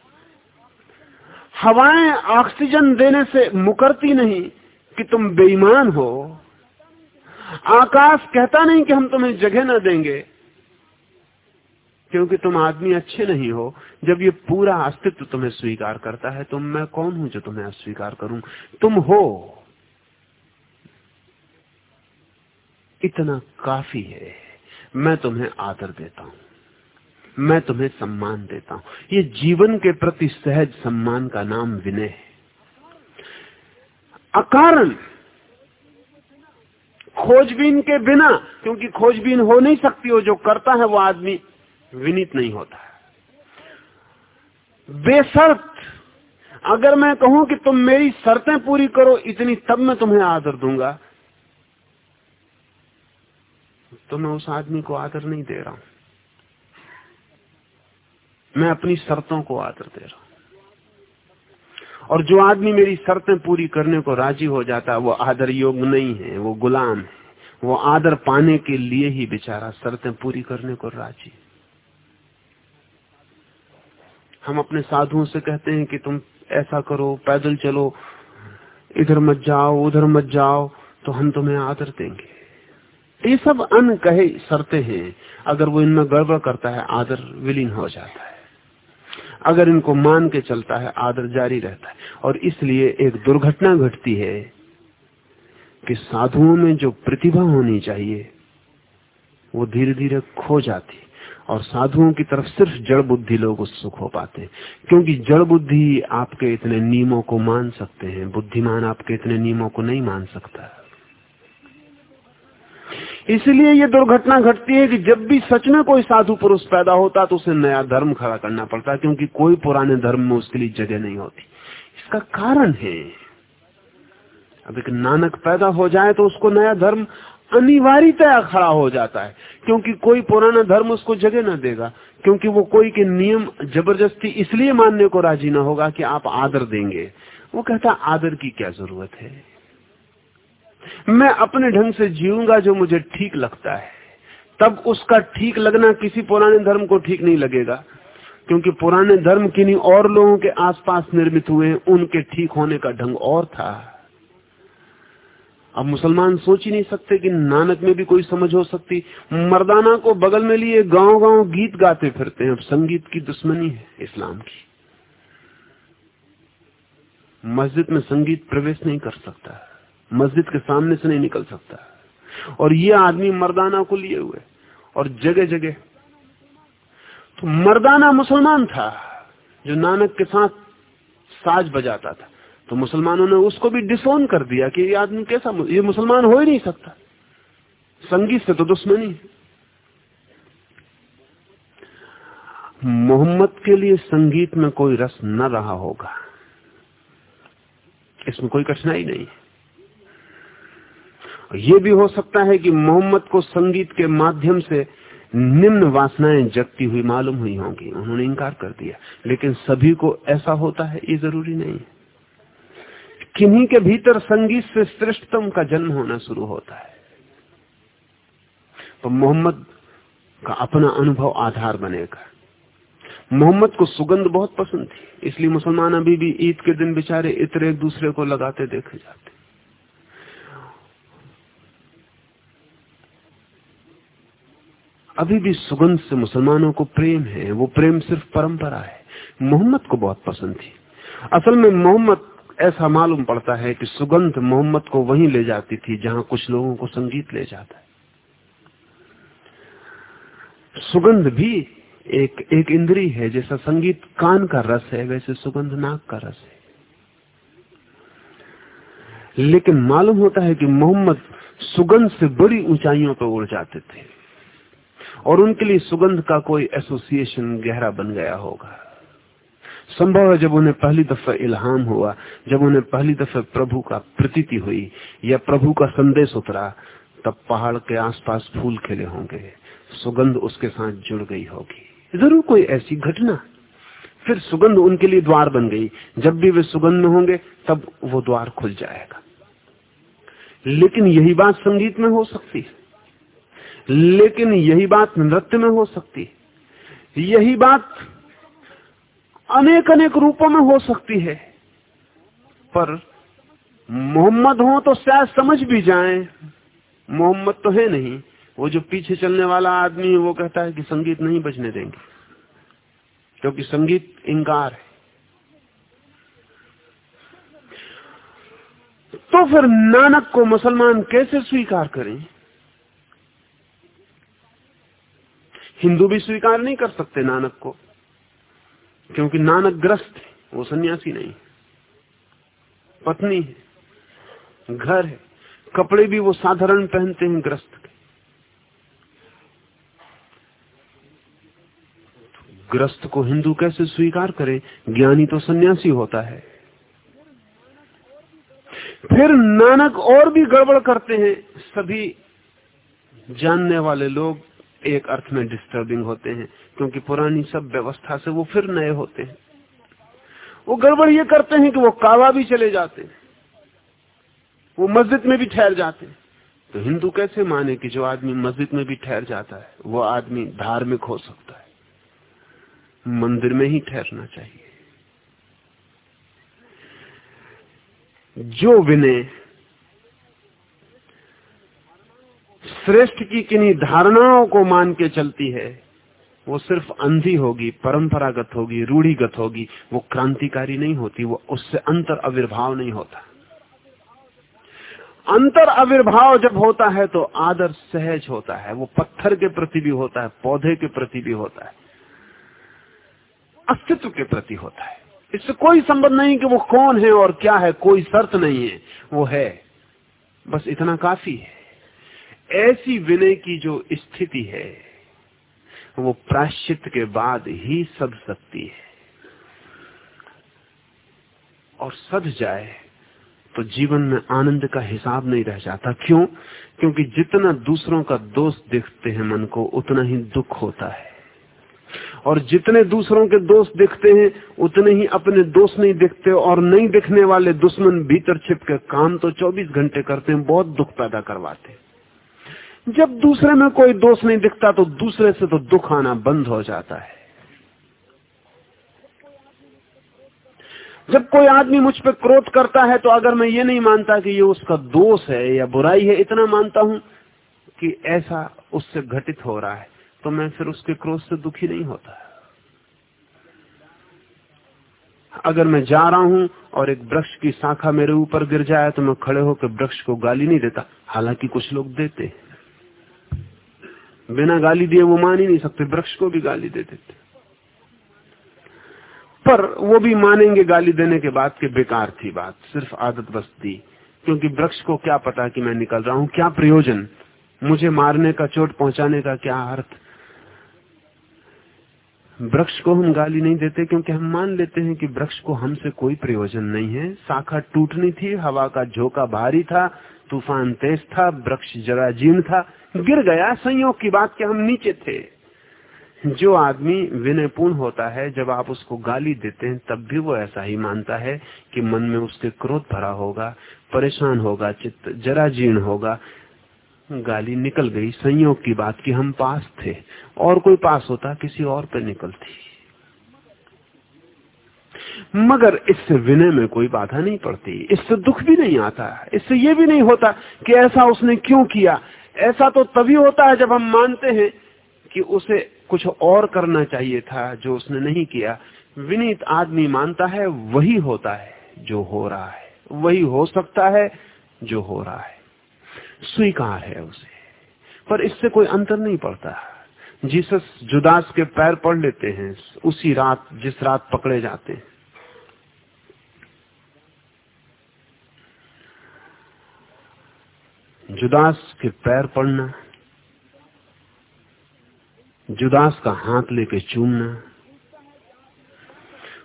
हवाएँ ऑक्सीजन देने से मुकरती नहीं कि तुम बेईमान हो। आकाश कहता नहीं कि हम तुम्हें जगह ना देंगे। क्योंकि तुम आदमी अच्छे नहीं हो। जब ये पूरा अस्तित्व तुम्हें स्वीकार करता है तो मैं कौन हूँ जो तुम्हें अस्वीकार करूँ? तुम हो। इतना काफ़ी है। मैं तुम्हें आदर देता हूँ। मैं तुम्हें सम्मान देता हूँ। ये जीवन के प्रति सहज सम्मान का नाम विनय है। अकारण खोजबीन के बिना, क्योंकि खोजबीन हो नहीं सकती हो, जो करता है वो आदमी विनीत नहीं होता बेसर्त अगर मैं कहूँ कि तुम मेरी शर्तें पूरी करो, इतनी तब मैं तुम्हें आदर दूँगा। तो मैं उस आदमी को आदर नहीं दे रहा हूँ। मैं अपनी शर्तों को आदर दे रहा हूँ। और जो आदमी मेरी शर्तें पूरी करने को राज़ी हो जाता है वो आदर योग नहीं है, वो गुलाम है। वो आदर पाने के लिए ही बेचारा शर्तें पूरी करने को राज़ी हम अपने साधुओं से कहते हैं कि तुम ऐसा करो, पैदल चलो, इधर मत जाओ, उधर मत जाओ तो हम तुम्हें आदर देंगे। ये सब अन कहे शर्तें हैं। अगर वो इनमें गड़बड़ करता है, आदर विलीन हो जाता है। अगर इनको मान के चलता है, आदर जारी रहता है। और इसलिए एक दुर्घटना घटती है कि साधुओं में जो प्रतिभा होनी चाहिए, वो धीरे धीरे खो जाती और साधुओं की तरफ़ सिर्फ़ जड़ बुद्धि लोग उत्सुक हो पाते क्योंकि जड़ बुद्धि आपके इतने नियमों को मान सकते हैं, बुद्धिमान आपके इतने नियमों को नहीं मान सकता। इसलिए ये दुर्घटना घटती है कि जब भी सच में कोई साधु पुरुष पैदा होता तो उसे नया धर्म खड़ा करना पड़ता क्योंकि कोई पुराने धर्म में उसके लिए जगह नहीं होती। इसका कारण है, अब एक नानक पैदा हो जाए तो उसको नया धर्म अनिवार्यतया खड़ा हो जाता है, क्योंकि कोई पुराना धर्म उसको जगह न देगा, क्योंकि वो कोई के नियम ज़बरदस्ती इसलिए मानने को राज़ी ना होगा कि आप आदर देंगे। वो कहता आदर की क्या ज़रूरत है? मैं अपने ढंग से जीऊँगा जो मुझे ठीक लगता है। तब उसका ठीक लगना किसी पुराने धर्म को ठीक नहीं लगेगा, क्योंकि पुराने धर्म किन्हीं और लोगों के आसपास निर्मित हुए उनके ठीक होने का ढंग और था। अब मुसलमान सोच ही नहीं सकते कि नानक में भी कोई समझ हो सकती। मर्दाना को बगल में लिए गाँव गाँव गीत गाते फिरते हैं। अब संगीत की दुश्मनी है इस्लाम की। मस्जिद में संगीत प्रवेश नहीं कर सकता। मस्जिद के सामने से नहीं निकल सकता। और ये आदमी मर्दाना को लिए हुए। और जगह जगह। तो मर्दाना मुसलमान था, जो नानक के साथ साज बजाता था। तो मुसलमानों ने उसको भी डिसोन कर दिया कि ये आदमी कैसा ये मुसलमान हो ही नहीं सकता। संगीत से तो दुश्मनी मोहम्मद के लिए संगीत में कोई रस न रहा होगा। इसमें कोई कठिनाई नहीं ये भी हो सकता है कि मोहम्मद को संगीत के माध्यम से निम्न वासनाएँ जगती हुई मालूम हुई होंगी। उन्होंने इनकार कर दिया। लेकिन सभी को ऐसा होता है, ये ज़रूरी नहीं है। किन्हीं के भीतर संगीत से श्रेष्ठतम का जन्म होना शुरू होता है। तो मोहम्मद का अपना अनुभव आधार बनेगा। मोहम्मद को सुगंध बहुत पसंद थी, इसलिए मुसलमान अभी भी ईद के दिन बेचारे इतर एक दूसरे को लगाते देखे जाते अभी भी सुगंध से मुसलमानों को प्रेम है, वो प्रेम सिर्फ़ परंपरा है। मोहम्मद को बहुत पसंद थी। असल में मोहम्मद ऐसा मालूम पड़ता है कि सुगंध मोहम्मद को वहीं ले जाती थी, जहाँ कुछ लोगों को संगीत ले जाता है। सुगंध भी एक एक इंद्री है, जैसा संगीत कान का रस है, वैसे सुगंध नाक का रस है। लेकिन मालूम होता है कि मोहम्मद सुगंध से बड़ी ऊंचाइयों पर उड़ जाते थे। और उनके लिए सुगंध का कोई एसोसिएशन गहरा बन गया होगा। संभव है जब उन्हें पहली दफ़ा इल्हाम हुआ, जब उन्हें पहली दफ़ा प्रभु का प्रतीति हुई या प्रभु का संदेश उतरा, तब पहाड़ के आसपास फूल खिले होंगे, सुगंध उसके साथ जुड़ गई होगी। ज़रूर कोई ऐसी घटना। फिर सुगंध उनके लिए द्वार बन गई। जब भी वे सुगंध में होंगे, तब वो द्वार खुल जाएगा। लेकिन यही बात संगीत में हो सकती है। लेकिन यही बात नृत्य में हो सकती है। यही बात अनेक अनेक रूपों में हो सकती है। पर मोहम्मद हो तो शायद समझ भी जाएँ। मोहम्मद तो है नहीं। वो जो पीछे चलने वाला आदमी है, वो कहता है कि संगीत नहीं बजने देंगे। क्योंकि संगीत इंकार है। तो फिर नानक को मुसलमान कैसे स्वीकार करें? हिंदू भी स्वीकार नहीं कर सकते नानक को, क्योंकि नानक ग्रस्त है, वो सन्यासी नहीं पत्नी है, घर है, कपड़े भी वो साधारण पहनते हैं ग्रस्त के। ग्रस्त को हिंदू कैसे स्वीकार करे? ज्ञानी तो सन्यासी होता है। फिर नानक और भी गड़बड़ करते हैं, सभी जानने वाले लोग एक अर्थ में डिस्टर्बिंग होते हैं, क्योंकि पुरानी सब व्यवस्था से वो फिर नए होते हैं। वो गड़बड़ ये करते हैं कि वो कावा भी चले जाते हैं, वो मस्जिद में भी ठहर जाते हैं। तो हिंदू कैसे माने कि जो आदमी मस्जिद में भी ठहर जाता है, वो आदमी धार्मिक हो सकता है? मंदिर में ही ठहरना चाहिए। जो विनय श्रेष्ठ की किन्हीं धारणाओं को मान के चलती है, वो सिर्फ़ अंधी होगी, परंपरागत होगी, रूढ़ीगत होगी, वो क्रांतिकारी नहीं होती, वो उससे अंतर आविर्भाव नहीं होता। अंतर आविर्भाव जब होता है तो आदर सहज होता है, वो पत्थर के प्रति भी होता है, पौधे के प्रति भी होता है, अस्तित्व के प्रति होता है। इससे कोई संबंध नहीं कि वो कौन है और क्या है, कोई शर्त नहीं है, वो है, बस इतना काफ़ी है। ऐसी विनय की जो स्थिति है, वो प्राश्चित के बाद ही सद सकती है। और सद जाए तो जीवन में आनंद का हिसाब नहीं रह जाता। क्यों? क्योंकि जितना दूसरों का दोष दिखते हैं मन को, उतना ही दुख होता है। और जितने दूसरों के दोष दिखते हैं, उतने ही अपने दोष नहीं दिखते और नहीं दिखने वाले दुश्मन भीतर छिप के काम तो 24 घंटे करते हैं, बहुत दुख पैदा करवाते जब दूसरे में कोई दोष नहीं दिखता तो दूसरे से तो दुख आना बंद हो जाता है। जब कोई आदमी मुझ पर क्रोध करता है तो अगर मैं ये नहीं मानता कि ये उसका दोष है या बुराई है, इतना मानता हूँ कि ऐसा उससे घटित हो रहा है तो मैं फिर उसके क्रोध से दुखी नहीं होता। अगर मैं जा रहा हूँ और एक वृक्ष की शाखा मेरे ऊपर गिर जाए तो मैं खड़े होकर वृक्ष को गाली नहीं देता। हालाँकि कुछ लोग देते बिना गाली दिए वो मान ही नहीं सकते, वृक्ष को भी गाली दे देते। पर वो भी मानेंगे गाली देने के बाद कि बेकार थी बात, सिर्फ़ आदत बस दी क्योंकि वृक्ष को क्या पता कि मैं निकल रहा हूँ, क्या प्रयोजन? मुझे मारने का, चोट पहुँचाने का क्या अर्थ? वृक्ष को हम गाली नहीं देते क्योंकि हम मान लेते हैं कि वृक्ष को हमसे कोई प्रयोजन नहीं है। शाखा टूटनी थी, हवा का झोंका भारी था तूफ़ान तेज था, वृक्ष जरा जीर्ण था, गिर गया। संयोग की बात के हम नीचे थे। जो आदमी विनयपूर्ण होता है, जब आप उसको गाली देते हैं, तब भी वो ऐसा ही मानता है कि मन में उसके क्रोध भरा होगा, परेशान होगा, चित्त जरा जीर्ण होगा। गाली निकल गई। संयोग की बात कि हम पास थे। और कोई पास होता, किसी और पे निकलती। मगर इससे विनय में कोई बाधा नहीं पड़ती, इससे दुख भी नहीं आता, इससे ये भी नहीं होता कि ऐसा उसने क्यों किया। ऐसा तो तभी होता है जब हम मानते हैं कि उसे कुछ और करना चाहिए था जो उसने नहीं किया। विनीत आदमी मानता है वही होता है जो हो रहा है, वही हो सकता है जो हो रहा है। स्वीकार है उसे, पर इससे कोई अंतर नहीं पड़ता। जीसस जुदास के पैर पड़ लेते हैं, उसी रात, जिस रात पकड़े जाते हैं। जुदास के पैर पड़ना, जुदास का हाथ लेके चूमना।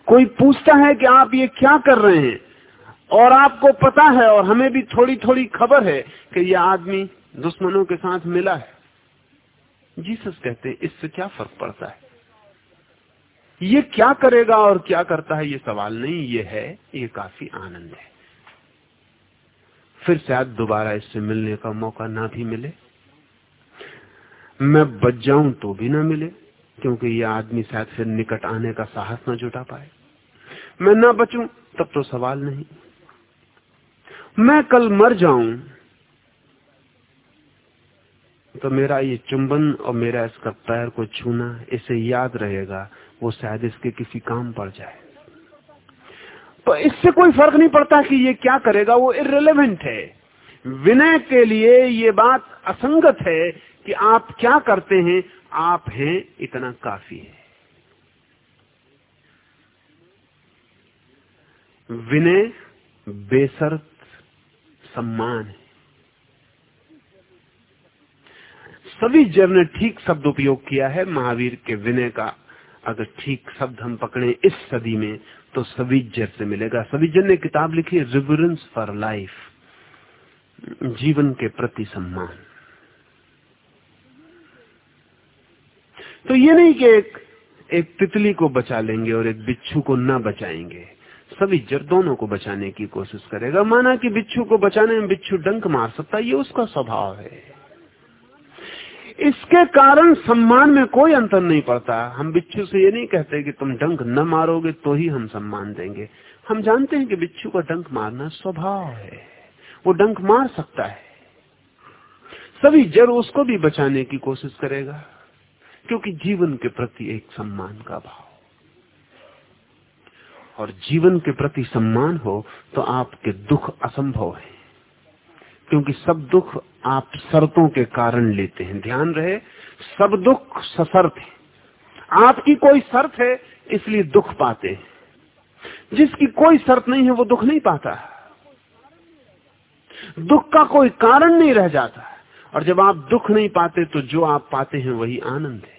कोई पूछता है कि आप ये क्या कर रहे हैं? और आपको पता है और हमें भी थोड़ी थोड़ी खबर है कि यह आदमी दुश्मनों के साथ मिला है। जीसस कहते हैं इससे क्या फ़र्क पड़ता है? ये क्या करेगा और क्या करता है, ये सवाल नहीं, ये है, ये काफ़ी आनंद है। फिर शायद दोबारा इससे मिलने का मौका ना भी मिले। मैं बच जाऊँ तो भी ना मिले, क्योंकि ये आदमी शायद फिर निकट आने का साहस ना जुटा पाए। मैं ना बचूं, तब तो सवाल नहीं। मैं कल मर जाऊँ तो मेरा ये चुंबन और मेरा इसका पैर को छूना, इसे याद रहेगा, वो शायद इसके किसी काम पड़ जाए। तो इससे कोई फ़र्क नहीं पड़ता कि ये क्या करेगा, वो इरेलीवेंट है। विनय के लिए ये बात असंगत है कि आप क्या करते हैं, आप हैं इतना काफ़ी है। विनय बेसर्त सम्मान है। सभी जब ने ठीक शब्द उपयोग किया है, महावीर के विनय का अगर ठीक शब्द हम पकड़े इस सदी में तो सविजर से मिलेगा। सविजर ने किताब लिखी है रिवरेंस फॉर लाइफ जीवन के प्रति सम्मान। तो ये नहीं कि एक एक तितली को बचा लेंगे और एक बिच्छू को न बचाएँगे। सभी जर दोनों को बचाने की कोशिश करेगा। माना कि बिच्छू को बचाने में बिच्छू डंक मार सकता है, ये उसका स्वभाव है। इसके कारण सम्मान में कोई अंतर नहीं पड़ता। हम बिच्छू से ये नहीं कहते कि तुम डंक न मारोगे तो ही हम सम्मान देंगे। हम जानते हैं कि बिच्छू का डंक मारना स्वभाव है। वो डंक मार सकता है। सभी जर उसको भी बचाने की कोशिश करेगा, क्योंकि जीवन के प्रति एक सम्मान का भाव। और जीवन के प्रति सम्मान हो तो आपके दुख असंभव है। क्योंकि सब दुख आप शर्तों के कारण लेते हैं। ध्यान रहे, सब दुख सशर्त है। आपकी कोई शर्त है, इसलिए दुख पाते हैं। जिसकी कोई शर्त नहीं है, वो दुख नहीं पाता। दुख का कोई कारण नहीं रह जाता। और जब आप दुख नहीं पाते तो जो आप पाते हैं, वही आनंद है।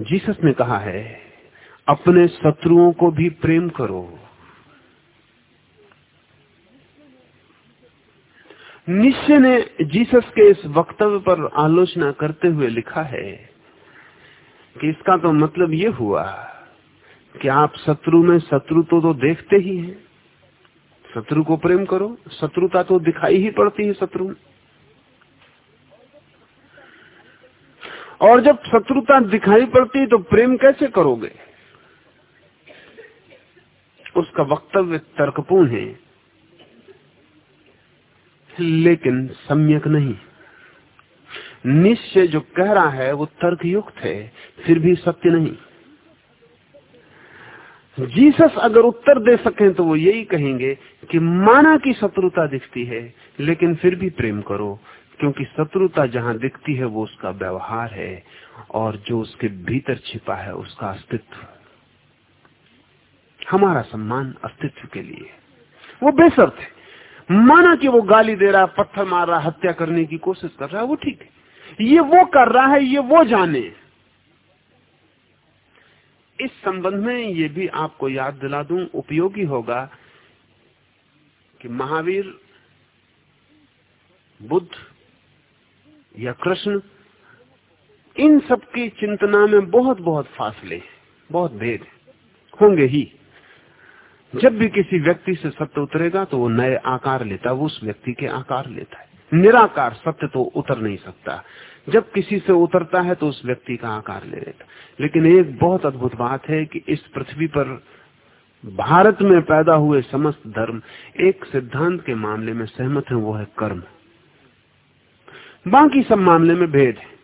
जीसस ने कहा है अपने शत्रुओं को भी प्रेम करो। निश्चय ने जीसस के इस वक्तव्य पर आलोचना करते हुए लिखा है कि इसका तो मतलब ये हुआ कि आप शत्रु में शत्रु तो, तो देखते ही हैं। शत्रु को प्रेम करो शत्रुता तो दिखाई ही पड़ती है शत्रु और जब शत्रुता दिखाई पड़ती है तो प्रेम कैसे करोगे? उसका वक्तव्य तर्कपूर्ण है। लेकिन सम्यक नहीं। निश्चय जो कह रहा है, वो तर्कयुक्त है, फिर भी सत्य नहीं। जीसस अगर उत्तर दे सकें तो वो यही कहेंगे कि माना की शत्रुता दिखती है, लेकिन फिर भी प्रेम करो, क्योंकि शत्रुता जहाँ दिखती है, वो उसका व्यवहार है, और जो उसके भीतर छिपा है, उसका अस्तित्व। हमारा सम्मान अस्तित्व के लिए वो बेसर्त है माना कि वो गाली दे रहा, पत्थर मार रहा, हत्या करने की कोशिश कर रहा है वो ठीक है। ये वो कर रहा है, ये वो जाने। इस संबंध में ये भी आपको याद दिला दूँ, उपयोगी होगा कि महावीर, बुद्ध या कृष्ण, इन सब की चिंतना में बहुत बहुत फासले बहुत भेद होंगे ही। जब भी किसी व्यक्ति से सत्य उतरेगा तो वो नए आकार लेता है, वो उस व्यक्ति के आकार लेता है। निराकार सत्य तो उतर नहीं सकता। जब किसी से उतरता है तो उस व्यक्ति का आकार ले लेता लेकिन एक बहुत अद्भुत बात है कि इस पृथ्वी पर भारत में पैदा हुए समस्त धर्म एक सिद्धांत के मामले में सहमत है, वो है कर्म। बाकी सब मामले में भेद है।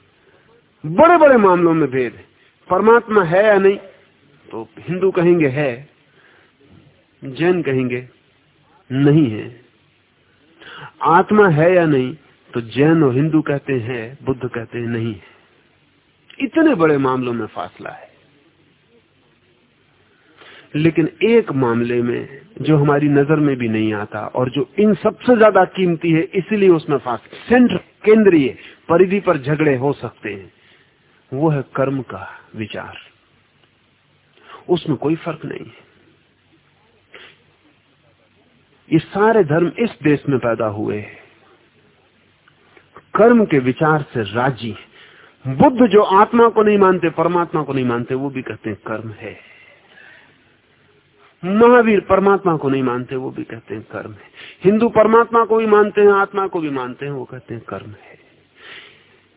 बड़े बड़े मामलों में भेद है। परमात्मा है या नहीं तो हिंदू कहेंगे है। जैन कहेंगे, नहीं है। आत्मा है या नहीं तो जैन और हिंदू कहते हैं, बुद्ध कहते हैं, नहीं है। इतने बड़े मामलों में फासला है। लेकिन एक मामले में जो हमारी नज़र में भी नहीं आता और जो इन सबसे ज़्यादा कीमती है, इसीलिए उसमें फासला सेंटर केंद्रीय परिधि पर झगड़े हो सकते हैं। वो है कर्म का विचार। उसमें कोई फ़र्क नहीं है। ये सारे धर्म इस देश में पैदा हुए हैं। कर्म के विचार से राज़ी बुद्ध जो आत्मा को नहीं मानते, परमात्मा को नहीं मानते, वो भी कहते हैं कर्म है। महावीर परमात्मा को नहीं मानते, वो भी कहते हैं कर्म है। हिंदू परमात्मा को भी मानते हैं, आत्मा को भी मानते हैं, वो कहते हैं कर्म है।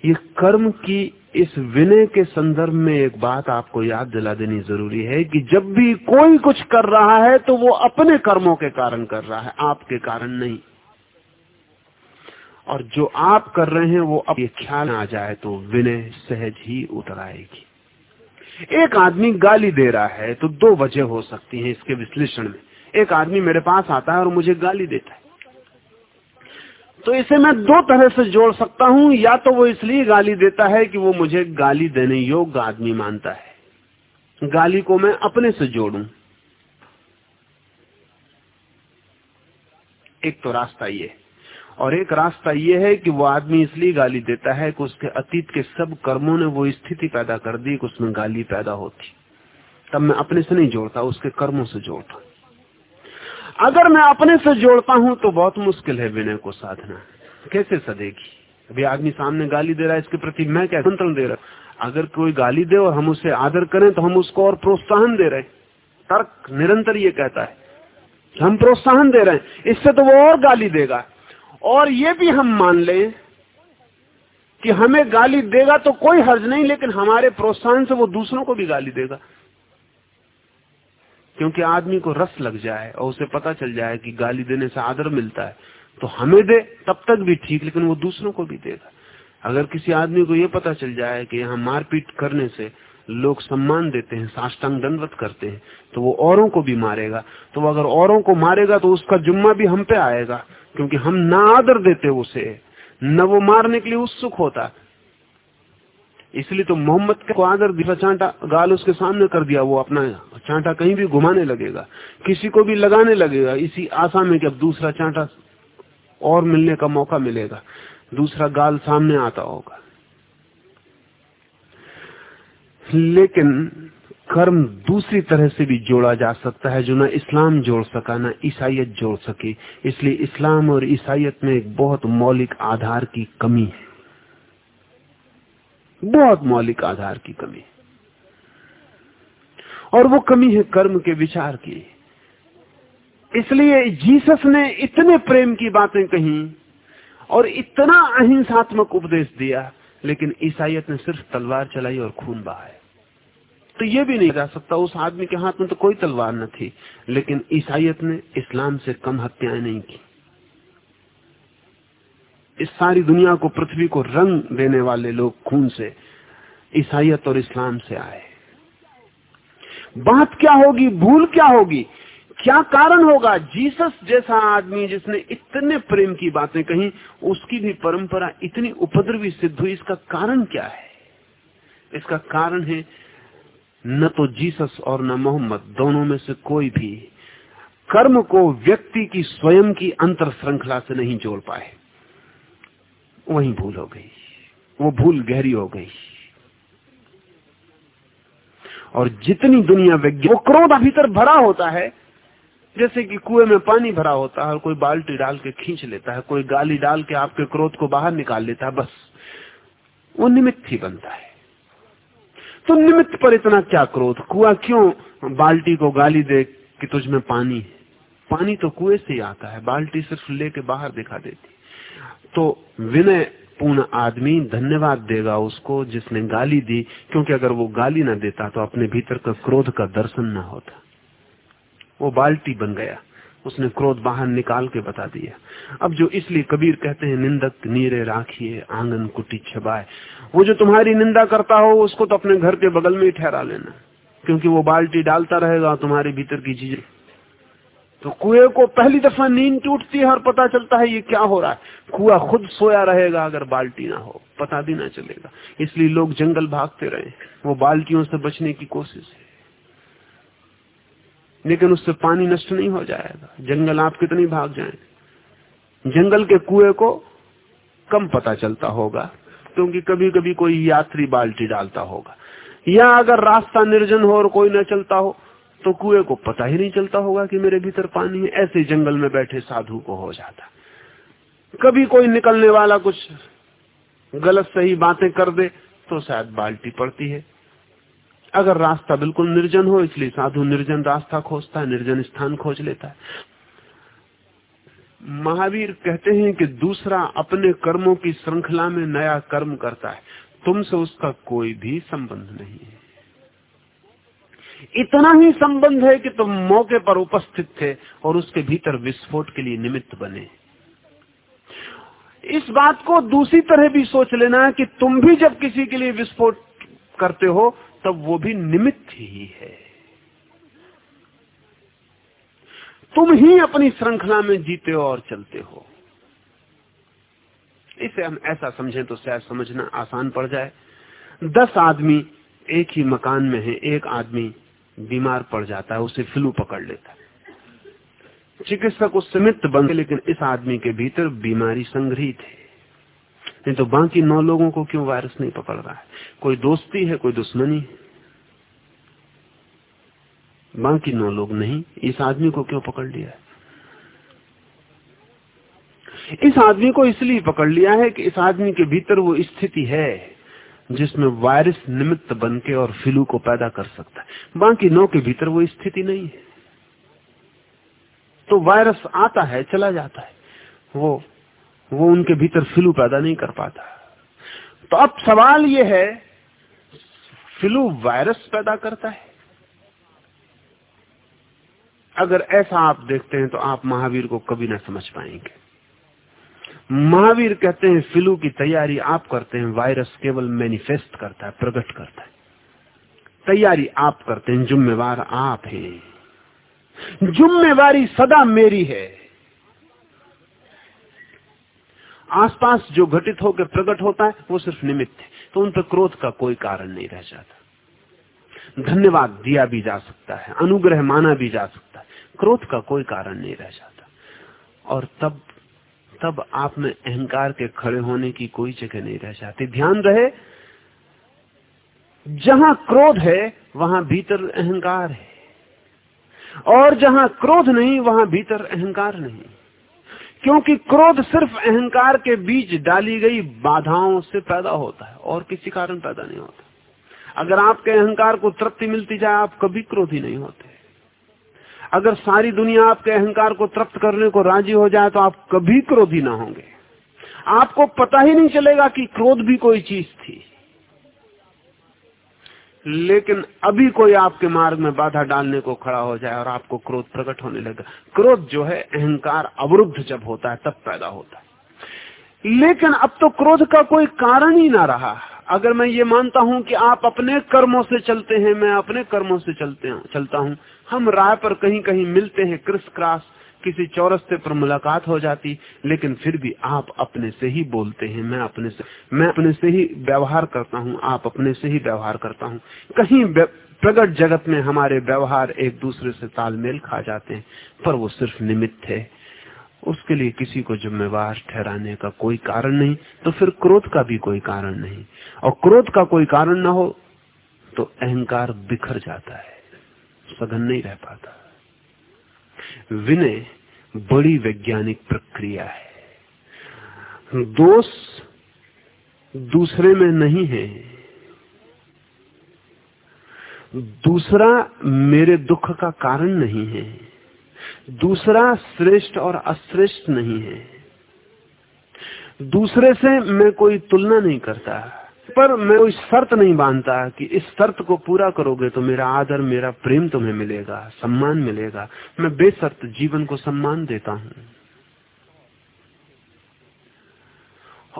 ये कर्म की इस विनय के संदर्भ में एक बात आपको याद दिला देनी ज़रूरी है कि जब भी कोई कुछ कर रहा है तो वो अपने कर्मों के कारण कर रहा है, आपके कारण नहीं। और जो आप कर रहे हैं, वो अब ये ख्याल आ जाए तो विनय सहज ही उतर आएगी। एक आदमी गाली दे रहा है तो दो वजह हो सकती हैं इसके विश्लेषण में। एक आदमी मेरे पास आता है और मुझे गाली देता है। तो इसे मैं दो तरह से जोड़ सकता हूँ। या तो वो इसलिए गाली देता है कि वो मुझे गाली देने योग्य आदमी मानता है। गाली को मैं अपने से जोड़ू। एक तो रास्ता ये। और एक रास्ता ये है कि वो आदमी इसलिए गाली देता है कि उसके अतीत के सब कर्मों ने वो स्थिति पैदा कर दी कि उसमें गाली पैदा होती। तब मैं अपने से नहीं जोड़ता, उसके कर्मों से जोड़ता। अगर मैं अपने से जोड़ता हूँ तो बहुत मुश्किल है विनय को साधना। कैसे सदेगी? अभी आदमी सामने गाली दे रहा है इसके प्रति मैं क्या नियंत्रण दे रहा अगर कोई गाली दे और हम उसे आदर करें तो हम उसको और प्रोत्साहन दे रहे तर्क निरंतर ये कहता है हम प्रोत्साहन दे रहे हैं। इससे तो वो और गाली देगा। और ये भी हम मान लें कि हमें गाली देगा तो कोई हर्ज नहीं, लेकिन हमारे प्रोत्साहन से वो दूसरों को भी गाली देगा। क्योंकि आदमी को रस लग जाए और उसे पता चल जाए कि गाली देने से आदर मिलता है तो हमें दे, तब तक भी ठीक, लेकिन वो दूसरों को भी देगा। अगर किसी आदमी को ये पता चल जाए कि यहाँ मारपीट करने से लोग सम्मान देते हैं, साष्टांग दंडवत करते हैं तो वो औरों को भी मारेगा। तो अगर औरों को मारेगा तो उसका जुम्मा भी हम पे आएगा, क्योंकि हम ना आदर देते उसे। न वो मारने के लिए उत्सुक होता इसलिए तो मोहम्मद को आदर दिया, चांटा गाल उसके सामने कर दिया, वो अपना चांटा कहीं भी घुमाने लगेगा, किसी को भी लगाने लगेगा, इसी आशा में कि अब दूसरा चांटा और मिलने का मौका मिलेगा, दूसरा गाल सामने आता होगा। लेकिन कर्म दूसरी तरह से भी जोड़ा जा सकता है, जो ना इस्लाम जोड़ सका, ना ईसाइत जोड़ सके, इसलिए इस्लाम और ईसाइत में एक बहुत मौलिक आधार की कमी है। बहुत मौलिक आधार की कमी और वो कमी है कर्म के विचार की। इसलिए जीसस ने इतने प्रेम की बातें कही और इतना अहिंसात्मक उपदेश दिया, लेकिन ईसाइत ने सिर्फ़ तलवार चलाई और खून बहाया तो ये भी नहीं जा सकता, उस आदमी के हाथ में तो कोई तलवार न थी, लेकिन ईसाइत ने इस्लाम से कम हत्याएँ नहीं की। इस सारी दुनिया को, पृथ्वी को रंग देने वाले लोग खून से ईसाइत और इस्लाम से आए। बात क्या होगी, भूल क्या होगी, क्या कारण होगा? जीसस जैसा आदमी जिसने इतने प्रेम की बातें कही, उसकी भी परंपरा इतनी उपद्रवी सिद्ध हुई, इसका कारण क्या है? इसका कारण है, न तो जीसस और न मोहम्मद, दोनों में से कोई भी कर्म को व्यक्ति की स्वयं की अंतर श्रृंखला से नहीं जोड़ पाए। वही भूल हो गई। वो भूल गहरी हो गई। और जितनी दुनिया विज्ञान, वो क्रोध भीतर भरा होता है। जैसे कि कुएँ में पानी भरा होता है और कोई बाल्टी डाल के खींच लेता है, कोई गाली डाल के आपके क्रोध को बाहर निकाल लेता है, बस। वो निमित्त ही बनता है। तो निमित्त पर इतना क्या क्रोध? कुआ क्यों बाल्टी को गाली दे कि तुझ में पानी है? पानी तो कुएँ से ही आता है, बाल्टी सिर्फ़ लेके बाहर दिखा देती तो विनय पूर्ण आदमी धन्यवाद देगा उसको जिसने गाली दी, क्योंकि अगर वो गाली ना देता तो अपने भीतर का क्रोध का दर्शन ना होता। वो बाल्टी बन गया। उसने क्रोध बाहर निकाल के बता दिया। अब जो इसलिए कबीर कहते हैं, निंदक नीरे राखिए, आँगन कुटी छबाए। वो जो तुम्हारी निंदा करता हो, उसको तो अपने घर के बगल में ही ठहरा लेना। क्योंकि वो बाल्टी डालता रहेगा तुम्हारे भीतर की चीज़ें तो कुएँ को पहली दफ़ा नींद टूटती है और पता चलता है ये क्या हो रहा है। कुआ खुद सोया रहेगा अगर बाल्टी ना हो, पता भी ना चलेगा। इसलिए लोग जंगल भागते रहे। वो बाल्टियों से बचने की कोशिश है। लेकिन उससे पानी नष्ट नहीं हो जाएगा। जंगल आप कितनी भाग जाए जंगल के कुएँ को कम पता चलता होगा, क्योंकि कभी कभी कोई यात्री बाल्टी डालता होगा। या अगर रास्ता निर्जन हो और कोई न चलता हो तो कुएँ को पता ही नहीं चलता होगा कि मेरे भीतर पानी है। ऐसे जंगल में बैठे साधु को हो जाता। कभी कोई निकलने वाला कुछ गलत सही बातें कर दे तो शायद बाल्टी पड़ती है। अगर रास्ता बिल्कुल निर्जन हो, इसलिए साधु निर्जन रास्ता खोजता है निर्जन स्थान खोज लेता। है महावीर कहते हैं कि दूसरा अपने कर्मों की श्रृंखला में नया कर्म करता है। तुमसे उसका कोई भी संबंध नहीं है। इतना ही संबंध है कि तुम मौके पर उपस्थित थे और उसके भीतर विस्फोट के लिए निमित्त बने। इस बात को दूसरी तरह भी सोच लेना है कि तुम भी जब किसी के लिए विस्फोट करते हो, तब वो भी निमित्त ही है। तुम ही अपनी श्रृंखला में जीते हो और चलते हो। इसे हम ऐसा समझें तो शायद समझना आसान पड़ जाए। दस आदमी एक ही मकान में है, एक आदमी बीमार पड़ जाता है, उसे फ्लू पकड़ लेता है। चिकित्सक उस मित्र बन लेकिन इस आदमी के भीतर बीमारी संग्रहित है। नहीं तो बाकी नौ लोगों को क्यों वायरस नहीं पकड़ रहा है? कोई दोस्ती है, कोई दुश्मनी है? बाकी नौ लोग नहीं, इस आदमी को क्यों पकड़ लिया है? इस आदमी को इसलिए पकड़ लिया है कि इस आदमी के भीतर वो स्थिति है। जिसमें वायरस निमित्त बन के और फ्लू को पैदा कर सकता है। बाकी नौ के भीतर वो स्थिति नहीं है। तो वायरस आता है, चला जाता है। वो वो उनके भीतर फ्लू पैदा नहीं कर पाता। तो अब सवाल ये है, फ्लू वायरस पैदा करता है? अगर ऐसा आप देखते हैं तो आप महावीर को कभी ना समझ पाएँगे। महावीर कहते हैं, फ्लू की तैयारी आप करते हैं, वायरस केवल मैनिफेस्ट करता है, प्रकट करता है। तैयारी आप करते हैं, जुम्मेवार आप हैं। जिम्मेवारी सदा मेरी है। आसपास जो घटित होकर प्रकट होता है, वो सिर्फ़ निमित्त है। तो उन पर क्रोध का कोई कारण नहीं रह जाता। धन्यवाद दिया भी जा सकता है, अनुग्रह माना भी जा सकता है। क्रोध का कोई कारण नहीं रह जाता। और तब तब आप में अहंकार के खड़े होने की कोई जगह नहीं रह जाती। ध्यान रहे, जहाँ क्रोध है, वहाँ भीतर अहंकार है। और जहाँ क्रोध नहीं, वहाँ भीतर अहंकार नहीं। क्योंकि क्रोध सिर्फ़ अहंकार के बीच डाली गई बाधाओं से पैदा होता है, और किसी कारण पैदा नहीं होता। अगर आपके अहंकार को तृप्ति मिलती जाए, आप कभी क्रोधी नहीं होते। अगर सारी दुनिया आपके अहंकार को तृप्त करने को राज़ी हो जाए तो आप कभी क्रोधी ना होंगे। आपको पता ही नहीं चलेगा कि क्रोध भी कोई चीज़ थी। लेकिन अभी कोई आपके मार्ग में बाधा डालने को खड़ा हो जाए और आपको क्रोध प्रकट होने लगा। क्रोध जो है, अहंकार अवरुद्ध जब होता है, तब पैदा होता है। लेकिन अब तो क्रोध का कोई कारण ही ना रहा। अगर मैं ये मानता हूँ कि आप अपने कर्मों से चलते हैं, मैं अपने कर्मों से चलते हैं, चलता हूँ हम राह पर कहीं कहीं मिलते हैं क्रिस क्रॉस किसी चौरस्ते पर मुलाकात हो जाती, लेकिन फिर भी आप अपने से ही बोलते हैं, मैं अपने से, मैं अपने से ही व्यवहार करता हूँ, आप अपने से ही व्यवहार करता हूँ। कहीं प्रगट जगत में हमारे व्यवहार एक दूसरे से तालमेल खा जाते हैं, पर वो सिर्फ़ निमित्त है। उसके लिए किसी को जिम्मेवार ठहराने का कोई कारण नहीं तो फिर क्रोध का भी कोई कारण नहीं। और क्रोध का कोई कारण ना हो तो अहंकार बिखर जाता है। सघन नहीं रह पाता। विनय बड़ी वैज्ञानिक प्रक्रिया है। दोष दूसरे में नहीं है। दूसरा मेरे दुख का कारण नहीं है। दूसरा श्रेष्ठ और अश्रेष्ठ नहीं है। दूसरे से मैं कोई तुलना नहीं करता। पर मैं कोई शर्त नहीं बांधता कि इस शर्त को पूरा करोगे तो मेरा आदर, मेरा प्रेम तुम्हें मिलेगा, सम्मान मिलेगा। मैं बेसर्त जीवन को सम्मान देता हूँ।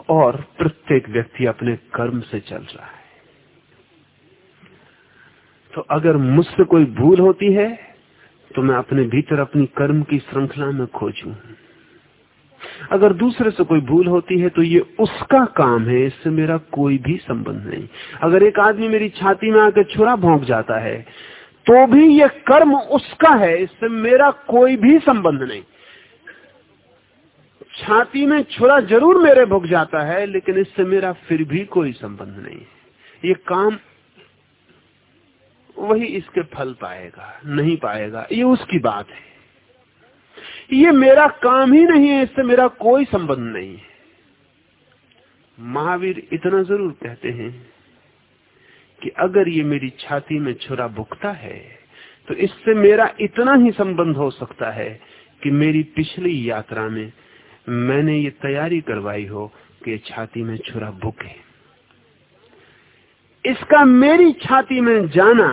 और प्रत्येक व्यक्ति अपने कर्म से चल रहा है। तो अगर मुझसे कोई भूल होती है तो मैं अपने भीतर अपनी कर्म की श्रृंखला में खोजू। अगर दूसरे से कोई भूल होती है तो ये उसका काम है, इससे मेरा कोई भी संबंध नहीं। अगर एक आदमी मेरी छाती में आकर छुरा भोंक जाता है तो भी ये कर्म उसका है, इससे मेरा कोई भी संबंध नहीं। छाती में छुरा ज़रूर मेरे भुग जाता है, लेकिन इससे मेरा फिर भी कोई संबंध नहीं। है ये काम वही इसके फल पाएगा, नहीं पाएगा, ये उसकी बात है। ये मेरा काम ही नहीं है, इससे मेरा कोई संबंध नहीं है। महावीर इतना ज़रूर कहते हैं कि अगर ये मेरी छाती में छुरा बुकता है तो इससे मेरा इतना ही संबंध हो सकता है कि मेरी पिछली यात्रा में मैंने ये तैयारी करवाई हो कि छाती में छुरा बुके इसका मेरी छाती में जाना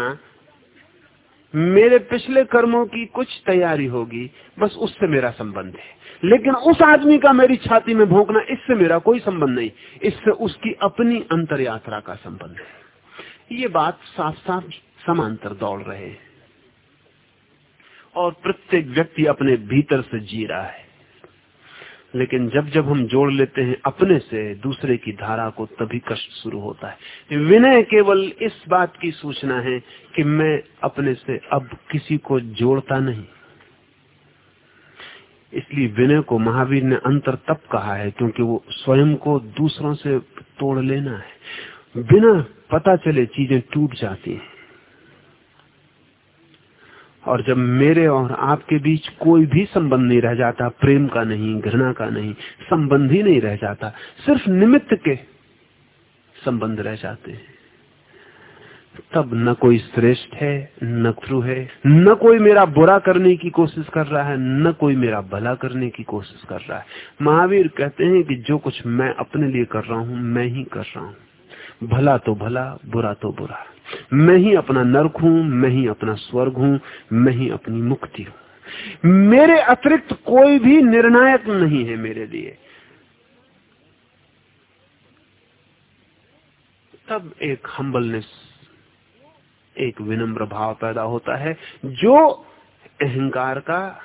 मेरे पिछले कर्मों की कुछ तैयारी होगी, बस उससे मेरा संबंध है। लेकिन उस आदमी का मेरी छाती में भोंकना, इससे मेरा कोई संबंध नहीं। इससे उसकी अपनी अंतर यात्रा का संबंध है। ये बात साफ़ साफ़ समांतर दौड़ रहे हैं। और प्रत्येक व्यक्ति अपने भीतर से जी रहा है। लेकिन जब जब हम जोड़ लेते हैं अपने से, दूसरे की धारा को, तभी कष्ट शुरू होता है। विनय केवल इस बात की सूचना है कि मैं अपने से अब किसी को जोड़ता नहीं। इसलिए विनय को महावीर ने अंतर तब कहा है, क्योंकि वो स्वयं को दूसरों से तोड़ लेना है। बिना पता चले चीज़ें टूट जाती हैं। और जब मेरे और आपके बीच कोई भी संबंध नहीं रह जाता, प्रेम का नहीं, घृणा का नहीं, संबंध ही नहीं रह जाता, सिर्फ़ निमित्त के संबंध रह जाते हैं। तब न कोई श्रेष्ठ है, न क्रु है, न कोई मेरा बुरा करने की कोशिश कर रहा है, न कोई मेरा भला करने की कोशिश कर रहा है। महावीर कहते हैं कि जो कुछ मैं अपने लिए कर रहा हूँ, मैं ही कर रहा हूँ। भला तो भला, बुरा तो बुरा। मैं ही अपना नरक हूँ, मैं ही अपना स्वर्ग हूँ, मैं ही अपनी मुक्ति हूँ। मेरे अतिरिक्त कोई भी निर्णायक नहीं है मेरे लिए। तब एक हम्बलनेस एक विनम्र भाव पैदा होता है, जो अहंकार का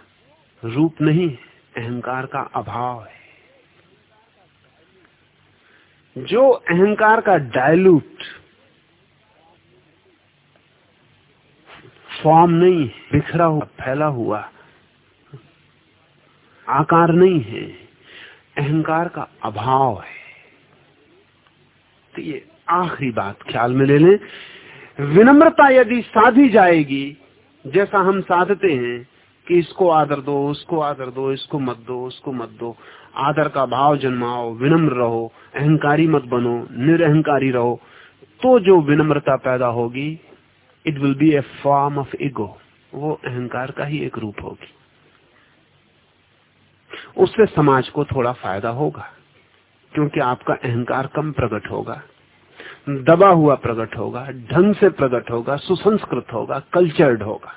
रूप नहीं अहंकार का अभाव है। जो अहंकार का डायलूट फॉर्म नहीं बिखरा हुआ फैला हुआ। आकार नहीं है। अहंकार का अभाव है। तो ये आखिरी बात ख्याल में ले लें। विनम्रता यदि साधी जाएगी जैसा हम साधते हैं कि इसको आदर दो उसको आदर दो इसको मत दो उसको मत दो। आदर का भाव जन्माओ विनम्र रहो अहंकारी मत बनो निरअहकारी रहो। तो जो विनम्रता पैदा होगी it will be a form of ego वो अहंकार का ही एक रूप होगी। उससे समाज को थोड़ा फ़ायदा होगा, क्योंकि आपका अहंकार कम प्रकट होगा, दबा हुआ प्रकट होगा, ढंग से प्रकट होगा, सुसंस्कृत होगा, कल्चर्ड होगा।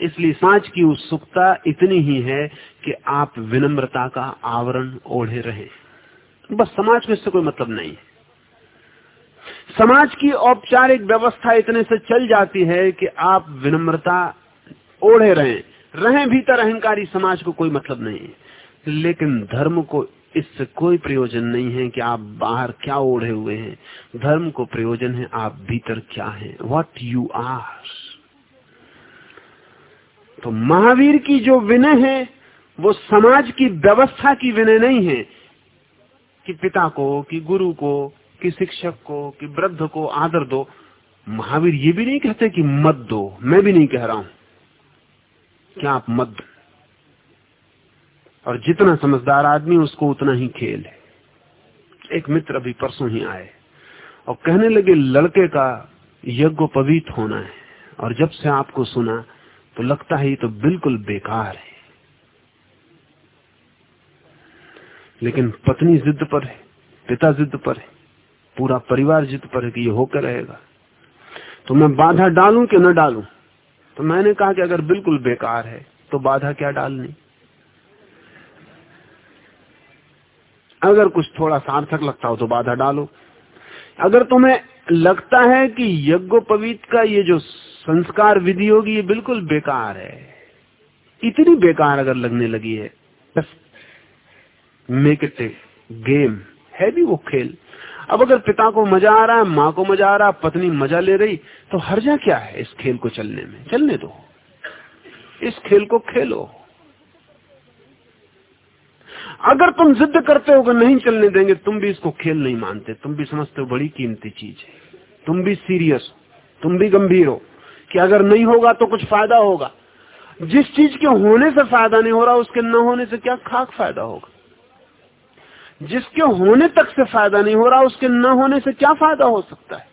इसलिए समाज की उत्सुकता इतनी ही है कि आप विनम्रता का आवरण ओढ़े रहे। बस समाज को इससे कोई मतलब नहीं है। समाज की औपचारिक व्यवस्था इतने से चल जाती है कि आप विनम्रता ओढ़े रहें। रहें भीतर, अहंकारी समाज को कोई मतलब नहीं लेकिन धर्म को इससे कोई प्रयोजन नहीं है कि आप बाहर क्या ओढ़े हुए हैं। धर्म को प्रयोजन है आप भीतर क्या हैं। वट यू आर तो महावीर की जो विनय है, वो समाज की व्यवस्था की विनय नहीं है कि पिता को, कि गुरु को कि शिक्षक को, कि वृद्ध को आदर दो। महावीर ये भी नहीं कहते कि मत दो। मैं भी नहीं कह रहा हूँ। क्या आप मत दो? और जितना समझदार आदमी, उसको उतना ही खेल है। एक मित्र अभी परसों ही आए और कहने लगे, लड़के का यज्ञ पवित होना है। और जब से आपको सुना तो लगता है ये तो बिल्कुल बेकार है। लेकिन पत्नी जिद पर है, पिता जिद पर है। पूरा परिवार जिद पर है कि ये होकर रहेगा। तो मैं बाधा डालूं कि न डालूं? तो मैंने कहा कि अगर बिल्कुल बेकार है तो बाधा क्या डालनी? अगर कुछ थोड़ा सार्थक लगता हो तो बाधा डालो। अगर तुम्हें लगता है कि यज्ञोपवीत का ये जो संस्कार विधि होगी, ये बिल्कुल बेकार है। इतनी बेकार अगर लगने लगी है मेक इट गेम है भी वो खेल। अब अगर पिता को मज़ा आ रहा है, माँ को मज़ा आ रहा है, पत्नी मज़ा ले रही तो हर्जा क्या है इस खेल को चलने में? चलने दो। इस खेल को खेलो। अगर तुम जिद करते हो नहीं चलने देंगे, तुम भी इसको खेल नहीं मानते। तुम भी समझते हो बड़ी कीमती चीज़ है। तुम भी सीरियस हो। तुम भी गंभीर हो कि अगर नहीं होगा तो कुछ फ़ायदा होगा। जिस चीज़ के होने से फ़ायदा नहीं हो रहा, उसके न होने से क्या खाक फ़ायदा होगा? जिसके होने तक से फ़ायदा नहीं हो रहा, उसके न होने से क्या फ़ायदा हो सकता है?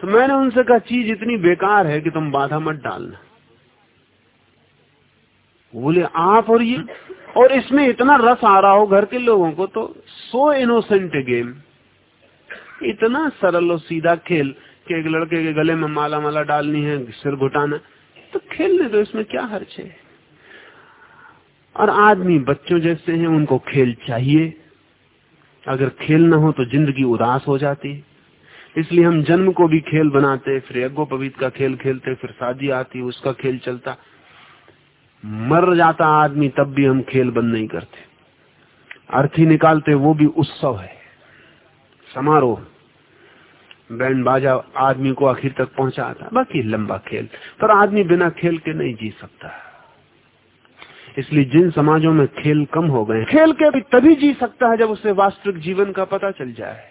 तो मैंने उनसे कहा, चीज़ इतनी बेकार है कि तुम बाधा मत डालना। बोले, आप और ये, और इसमें इतना रस आ रहा हो घर के लोगों को तो सो इनोसेंट गेम इतना सरल और सीधा खेल कि एक लड़के के गले में माला माला डालनी है, सिर घुटाना तो खेलने दो, इसमें क्या हर्च है? और आदमी बच्चों जैसे हैं, उनको खेल चाहिए। अगर खेल ना हो तो ज़िंदगी उदास हो जाती है। इसलिए हम जन्म को भी खेल बनाते, फिर यज्ञोपवीत का खेल खेलते, फिर शादी आती, उसका खेल चलता। मर जाता आदमी, तब भी हम खेल बंद नहीं करते। अर्थी निकालते, वो भी उत्सव है। समारोह। बैंड बाजा आदमी को आखिर तक पहुंचाता, बाकी लंबा खेल। पर आदमी बिना खेल के नहीं जी सकता। इसलिए जिन समाजों में खेल कम हो गए खेल के भी तभी जी सकता है जब उसे वास्तविक जीवन का पता चल जाए।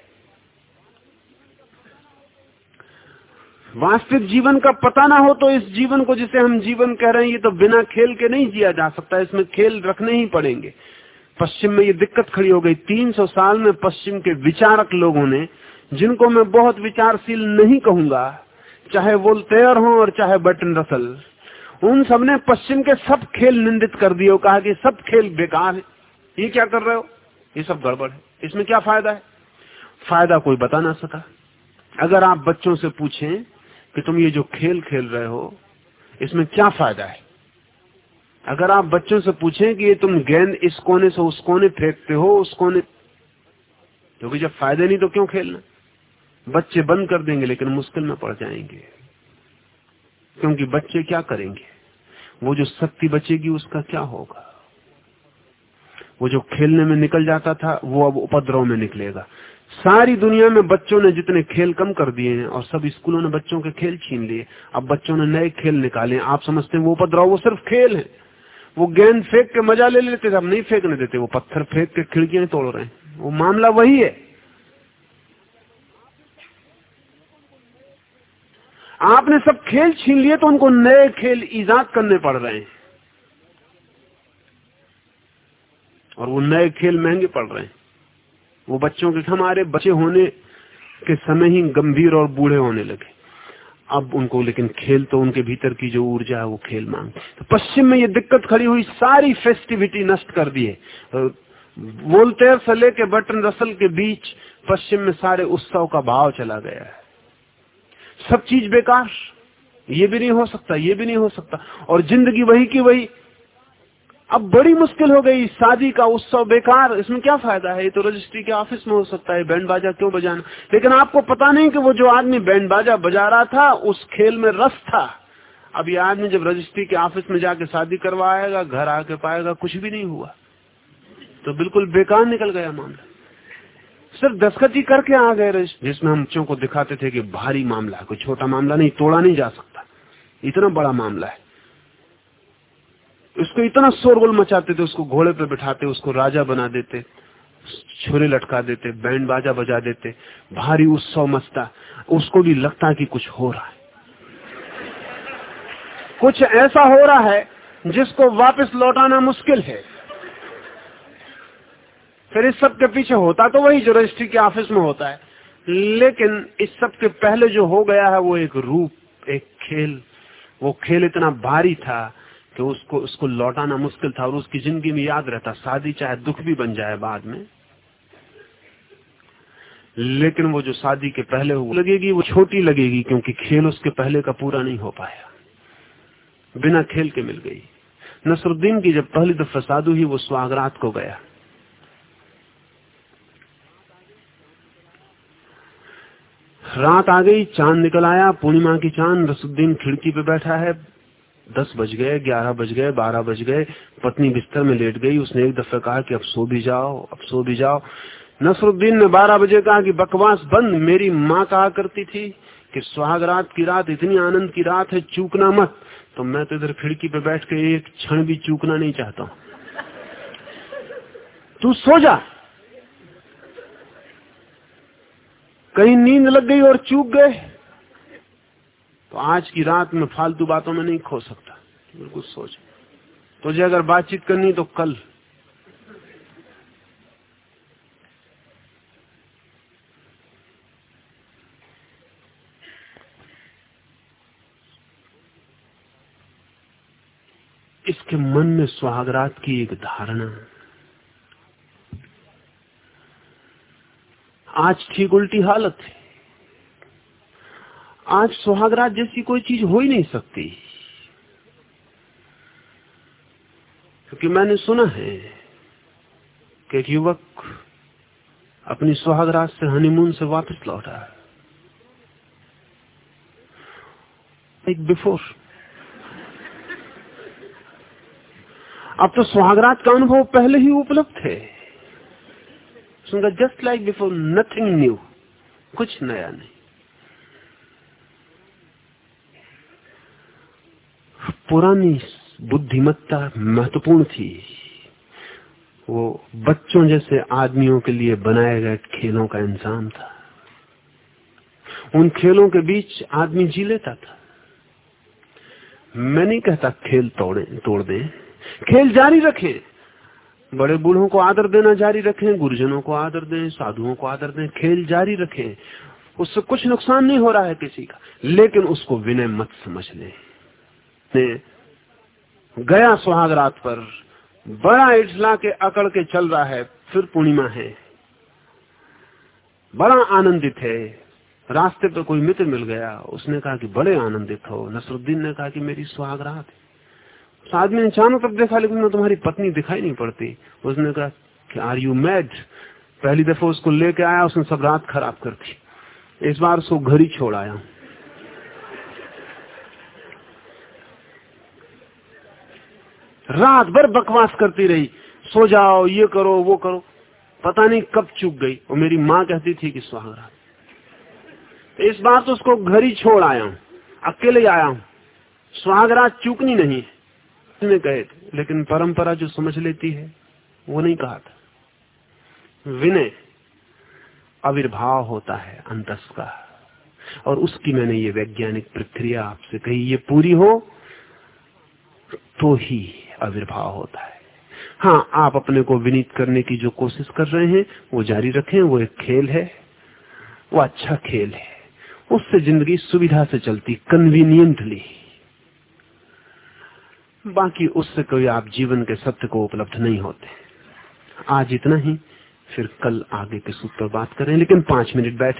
वास्तविक जीवन का पता ना हो तो इस जीवन को जिसे हम जीवन कह रहे हैं, ये तो बिना खेल के नहीं जिया जा सकता। इसमें खेल रखने ही पड़ेंगे। पश्चिम में ये दिक्कत खड़ी हो गई। 300 साल में पश्चिम के विचारक लोगों ने, जिनको मैं बहुत विचारशील नहीं कहूँगा, चाहे वो तैयार हो और चाहे बटन रसल उन सबने पश्चिम के सब खेल निंदित कर दिए कहा कि सब खेल बेकार है। ये क्या कर रहे हो? ये सब गड़बड़ है। इसमें क्या फ़ायदा है? फ़ायदा कोई बता ना सका। अगर आप बच्चों से पूछें कि तुम ये जो खेल खेल रहे हो, इसमें क्या फ़ायदा है? अगर आप बच्चों से पूछें कि ये तुम गेंद इस कोने से उस कोने फेंकते हो, उस कोने क्योंकि जब फ़ायदे नहीं तो क्यों खेलना? बच्चे बंद कर देंगे, लेकिन मुश्किल में पड़ जाएँगे। क्योंकि बच्चे क्या करेंगे? वो जो शक्ति बचेगी उसका क्या होगा? वो जो खेलने में निकल जाता था, वो अब उपद्रव में निकलेगा। सारी दुनिया में बच्चों ने जितने खेल कम कर दिए हैं और सब स्कूलों ने बच्चों के खेल छीन लिए। अब बच्चों ने नए खेल निकाले। आप समझते हैं वो उपद्रव, वो सिर्फ़ खेल है। वो गेंद फेंक के मज़ा ले लेते थे, अब नहीं फेंकने देते। वो पत्थर फेंक के खिड़कियाँ तोड़ रहे हैं। वो मामला वही है। आपने सब खेल छीन लिए तो उनको नए खेल ईजाद करने पड़ रहे हैं। और वो नए खेल महँगे पड़ रहे हैं। वो बच्चों के हमारे बच्चे होने के समय ही गंभीर और बूढ़े होने लगे। अब उनको, लेकिन खेल तो उनके भीतर की जो ऊर्जा है, वो खेल मांग तो पश्चिम में ये दिक्कत खड़ी हुई, सारी फेस्टिविटी नष्ट कर दिए वोल्टेयर से लेके बटन रसल के बीच पश्चिम में सारे उत्सव का भाव चला गया है। सब चीज़ बेकार। ये भी नहीं हो सकता, ये भी नहीं हो सकता। और ज़िंदगी वही की वही। अब बड़ी मुश्किल हो गई, शादी का उत्सव बेकार, इसमें क्या फ़ायदा है? ये तो रजिस्ट्री के ऑफ़िस में हो सकता है, बैंड बाजा क्यों बजाना? लेकिन आपको पता नहीं कि वो जो आदमी बैंड बाजा बजा रहा था, उस खेल में रस था। अब ये आदमी जब रजिस्ट्री के ऑफ़िस में जाके शादी करवाएगा, घर आके पाएगा, कुछ भी नहीं हुआ। तो बिल्कुल बेकार निकल गया मामला। सिर्फ़ दस्खत ही करके आ गए जिसमें हम बच्चों को दिखाते थे कि भारी मामला है, कोई छोटा मामला नहीं, तोड़ा नहीं जा सकता। इतना बड़ा मामला है। उसको इतना शोरगुल मचाते थे, उसको घोड़े पे बिठाते, उसको राजा बना देते, छुरे लटका देते बैंड बाजा बजा देते, भारी उत्सव मचता। उसको भी लगता कि कुछ हो रहा है। कुछ ऐसा हो रहा है जिसको वापस लौटाना मुश्किल है। फिर इस सब के पीछे होता तो वही जो रजिस्ट्री के ऑफ़िस में होता है। लेकिन इस सब के पहले जो हो गया है, वो एक रूप, एक खेल। वो खेल इतना भारी था कि उसको उसको लौटाना मुश्किल था और उसकी ज़िंदगी में याद रहता। शादी चाहे दुख भी बन जाए बाद में। लेकिन वो जो शादी के पहले हो लगेगी, वो छोटी लगेगी, क्योंकि खेल उसके पहले का पूरा नहीं हो पाया। बिना खेल के मिल गई। नसरुद्दीन की जब पहली दफ़ा साधु ही वो स्वागरात को गया। रात आ गई, चाँद निकल आया, पूर्णिमा की चाँद, नसरुद्दीन खिड़की पे बैठा है। दस बज गए, ग्यारह बज गए, बारह बज गए, पत्नी बिस्तर में लेट गई, उसने एक दफे कहा कि अब सो भी जाओ, अब सो भी जाओ। नसरुद्दीन ने बारह बजे कहा कि बकवास बंद, मेरी माँ कहा करती थी कि सुहाग रात की रात, इतनी आनंद की रात है, चूकना मत। तो मैं तो इधर खिड़की पे बैठ के एक क्षण भी चूकना नहीं चाहता हूँ। तू सो जा। कहीं नींद लग गई और चूक गए तो आज की रात में फालतू बातों में नहीं खो सकता। बिल्कुल सोच। तुझे अगर बातचीत करनी तो कल। इसके मन में सुहागरात की एक धारणा आज ठीक उल्टी हालत है। आज सुहागरात जैसी कोई चीज़ हो ही नहीं सकती। क्योंकि मैंने सुना है कि एक युवक अपनी सुहागरात से हनीमून से वापस लौटा एक बिफोर। अब तो सुहागरात का अनुभव पहले ही उपलब्ध है। सुनकर just like before nothing new कुछ नया नहीं। पुरानी बुद्धिमत्ता महत्वपूर्ण थी। वो बच्चों जैसे आदमियों के लिए बनाए गए खेलों का इंसान था। उन खेलों के बीच आदमी जी लेता था। मैं नहीं कहता खेल तोड़े, तोड़ दें। खेल जारी रखें। बड़े बूढ़ों को आदर देना जारी रखें, गुरुजनों को आदर दें, साधुओं को आदर दें, खेल जारी रखें। उससे कुछ नुकसान नहीं हो रहा है किसी का, लेकिन उसको विनय मत समझ ले। गया सुहाग रात पर, बड़ा इठला के अकड़ के चल रहा है, फिर पूर्णिमा है। बड़ा आनंदित है। रास्ते पर कोई मित्र मिल गया, उसने कहा कि बड़े आनंदित हो। नसरुद्दीन ने कहा कि मेरी सुहाग रात है। आदमी ने चारों तरफ़ देखा, लेकिन तुम्हारी पत्नी दिखाई नहीं पड़ती। उसने कहा, कि आर यू मैड पहली दफ़ा उसको लेके आया, उसने सब रात खराब कर दी। इस बार उसको घर ही छोड़ आया। रात भर बकवास करती रही। सो जाओ, ये करो, वो करो। पता नहीं कब चुक गई। और मेरी माँ कहती थी कि सुहागरात तो इस बार तो उसको घर ही छोड़ आया। हूँ अकेले आया। हूँ सुहागरात चूकनी नहीं ने कहे थे, लेकिन परंपरा जो समझ लेती है, वो नहीं कहा था। विनय आविर्भाव होता है अंतस का, और उसकी मैंने ये वैज्ञानिक प्रक्रिया आपसे कही, ये पूरी हो तो ही आविर्भाव होता है। हाँ आप अपने को विनीत करने की जो कोशिश कर रहे हैं, वो जारी रखें, वो एक खेल है, वो अच्छा खेल है। उससे ज़िंदगी सुविधा से चलती कन्वीनियंटली बाकी उससे कोई आप जीवन के सत्य को उपलब्ध नहीं होते। आज इतना ही, फिर कल आगे के सूत्र बात करें, लेकिन पाँच मिनट बैठे।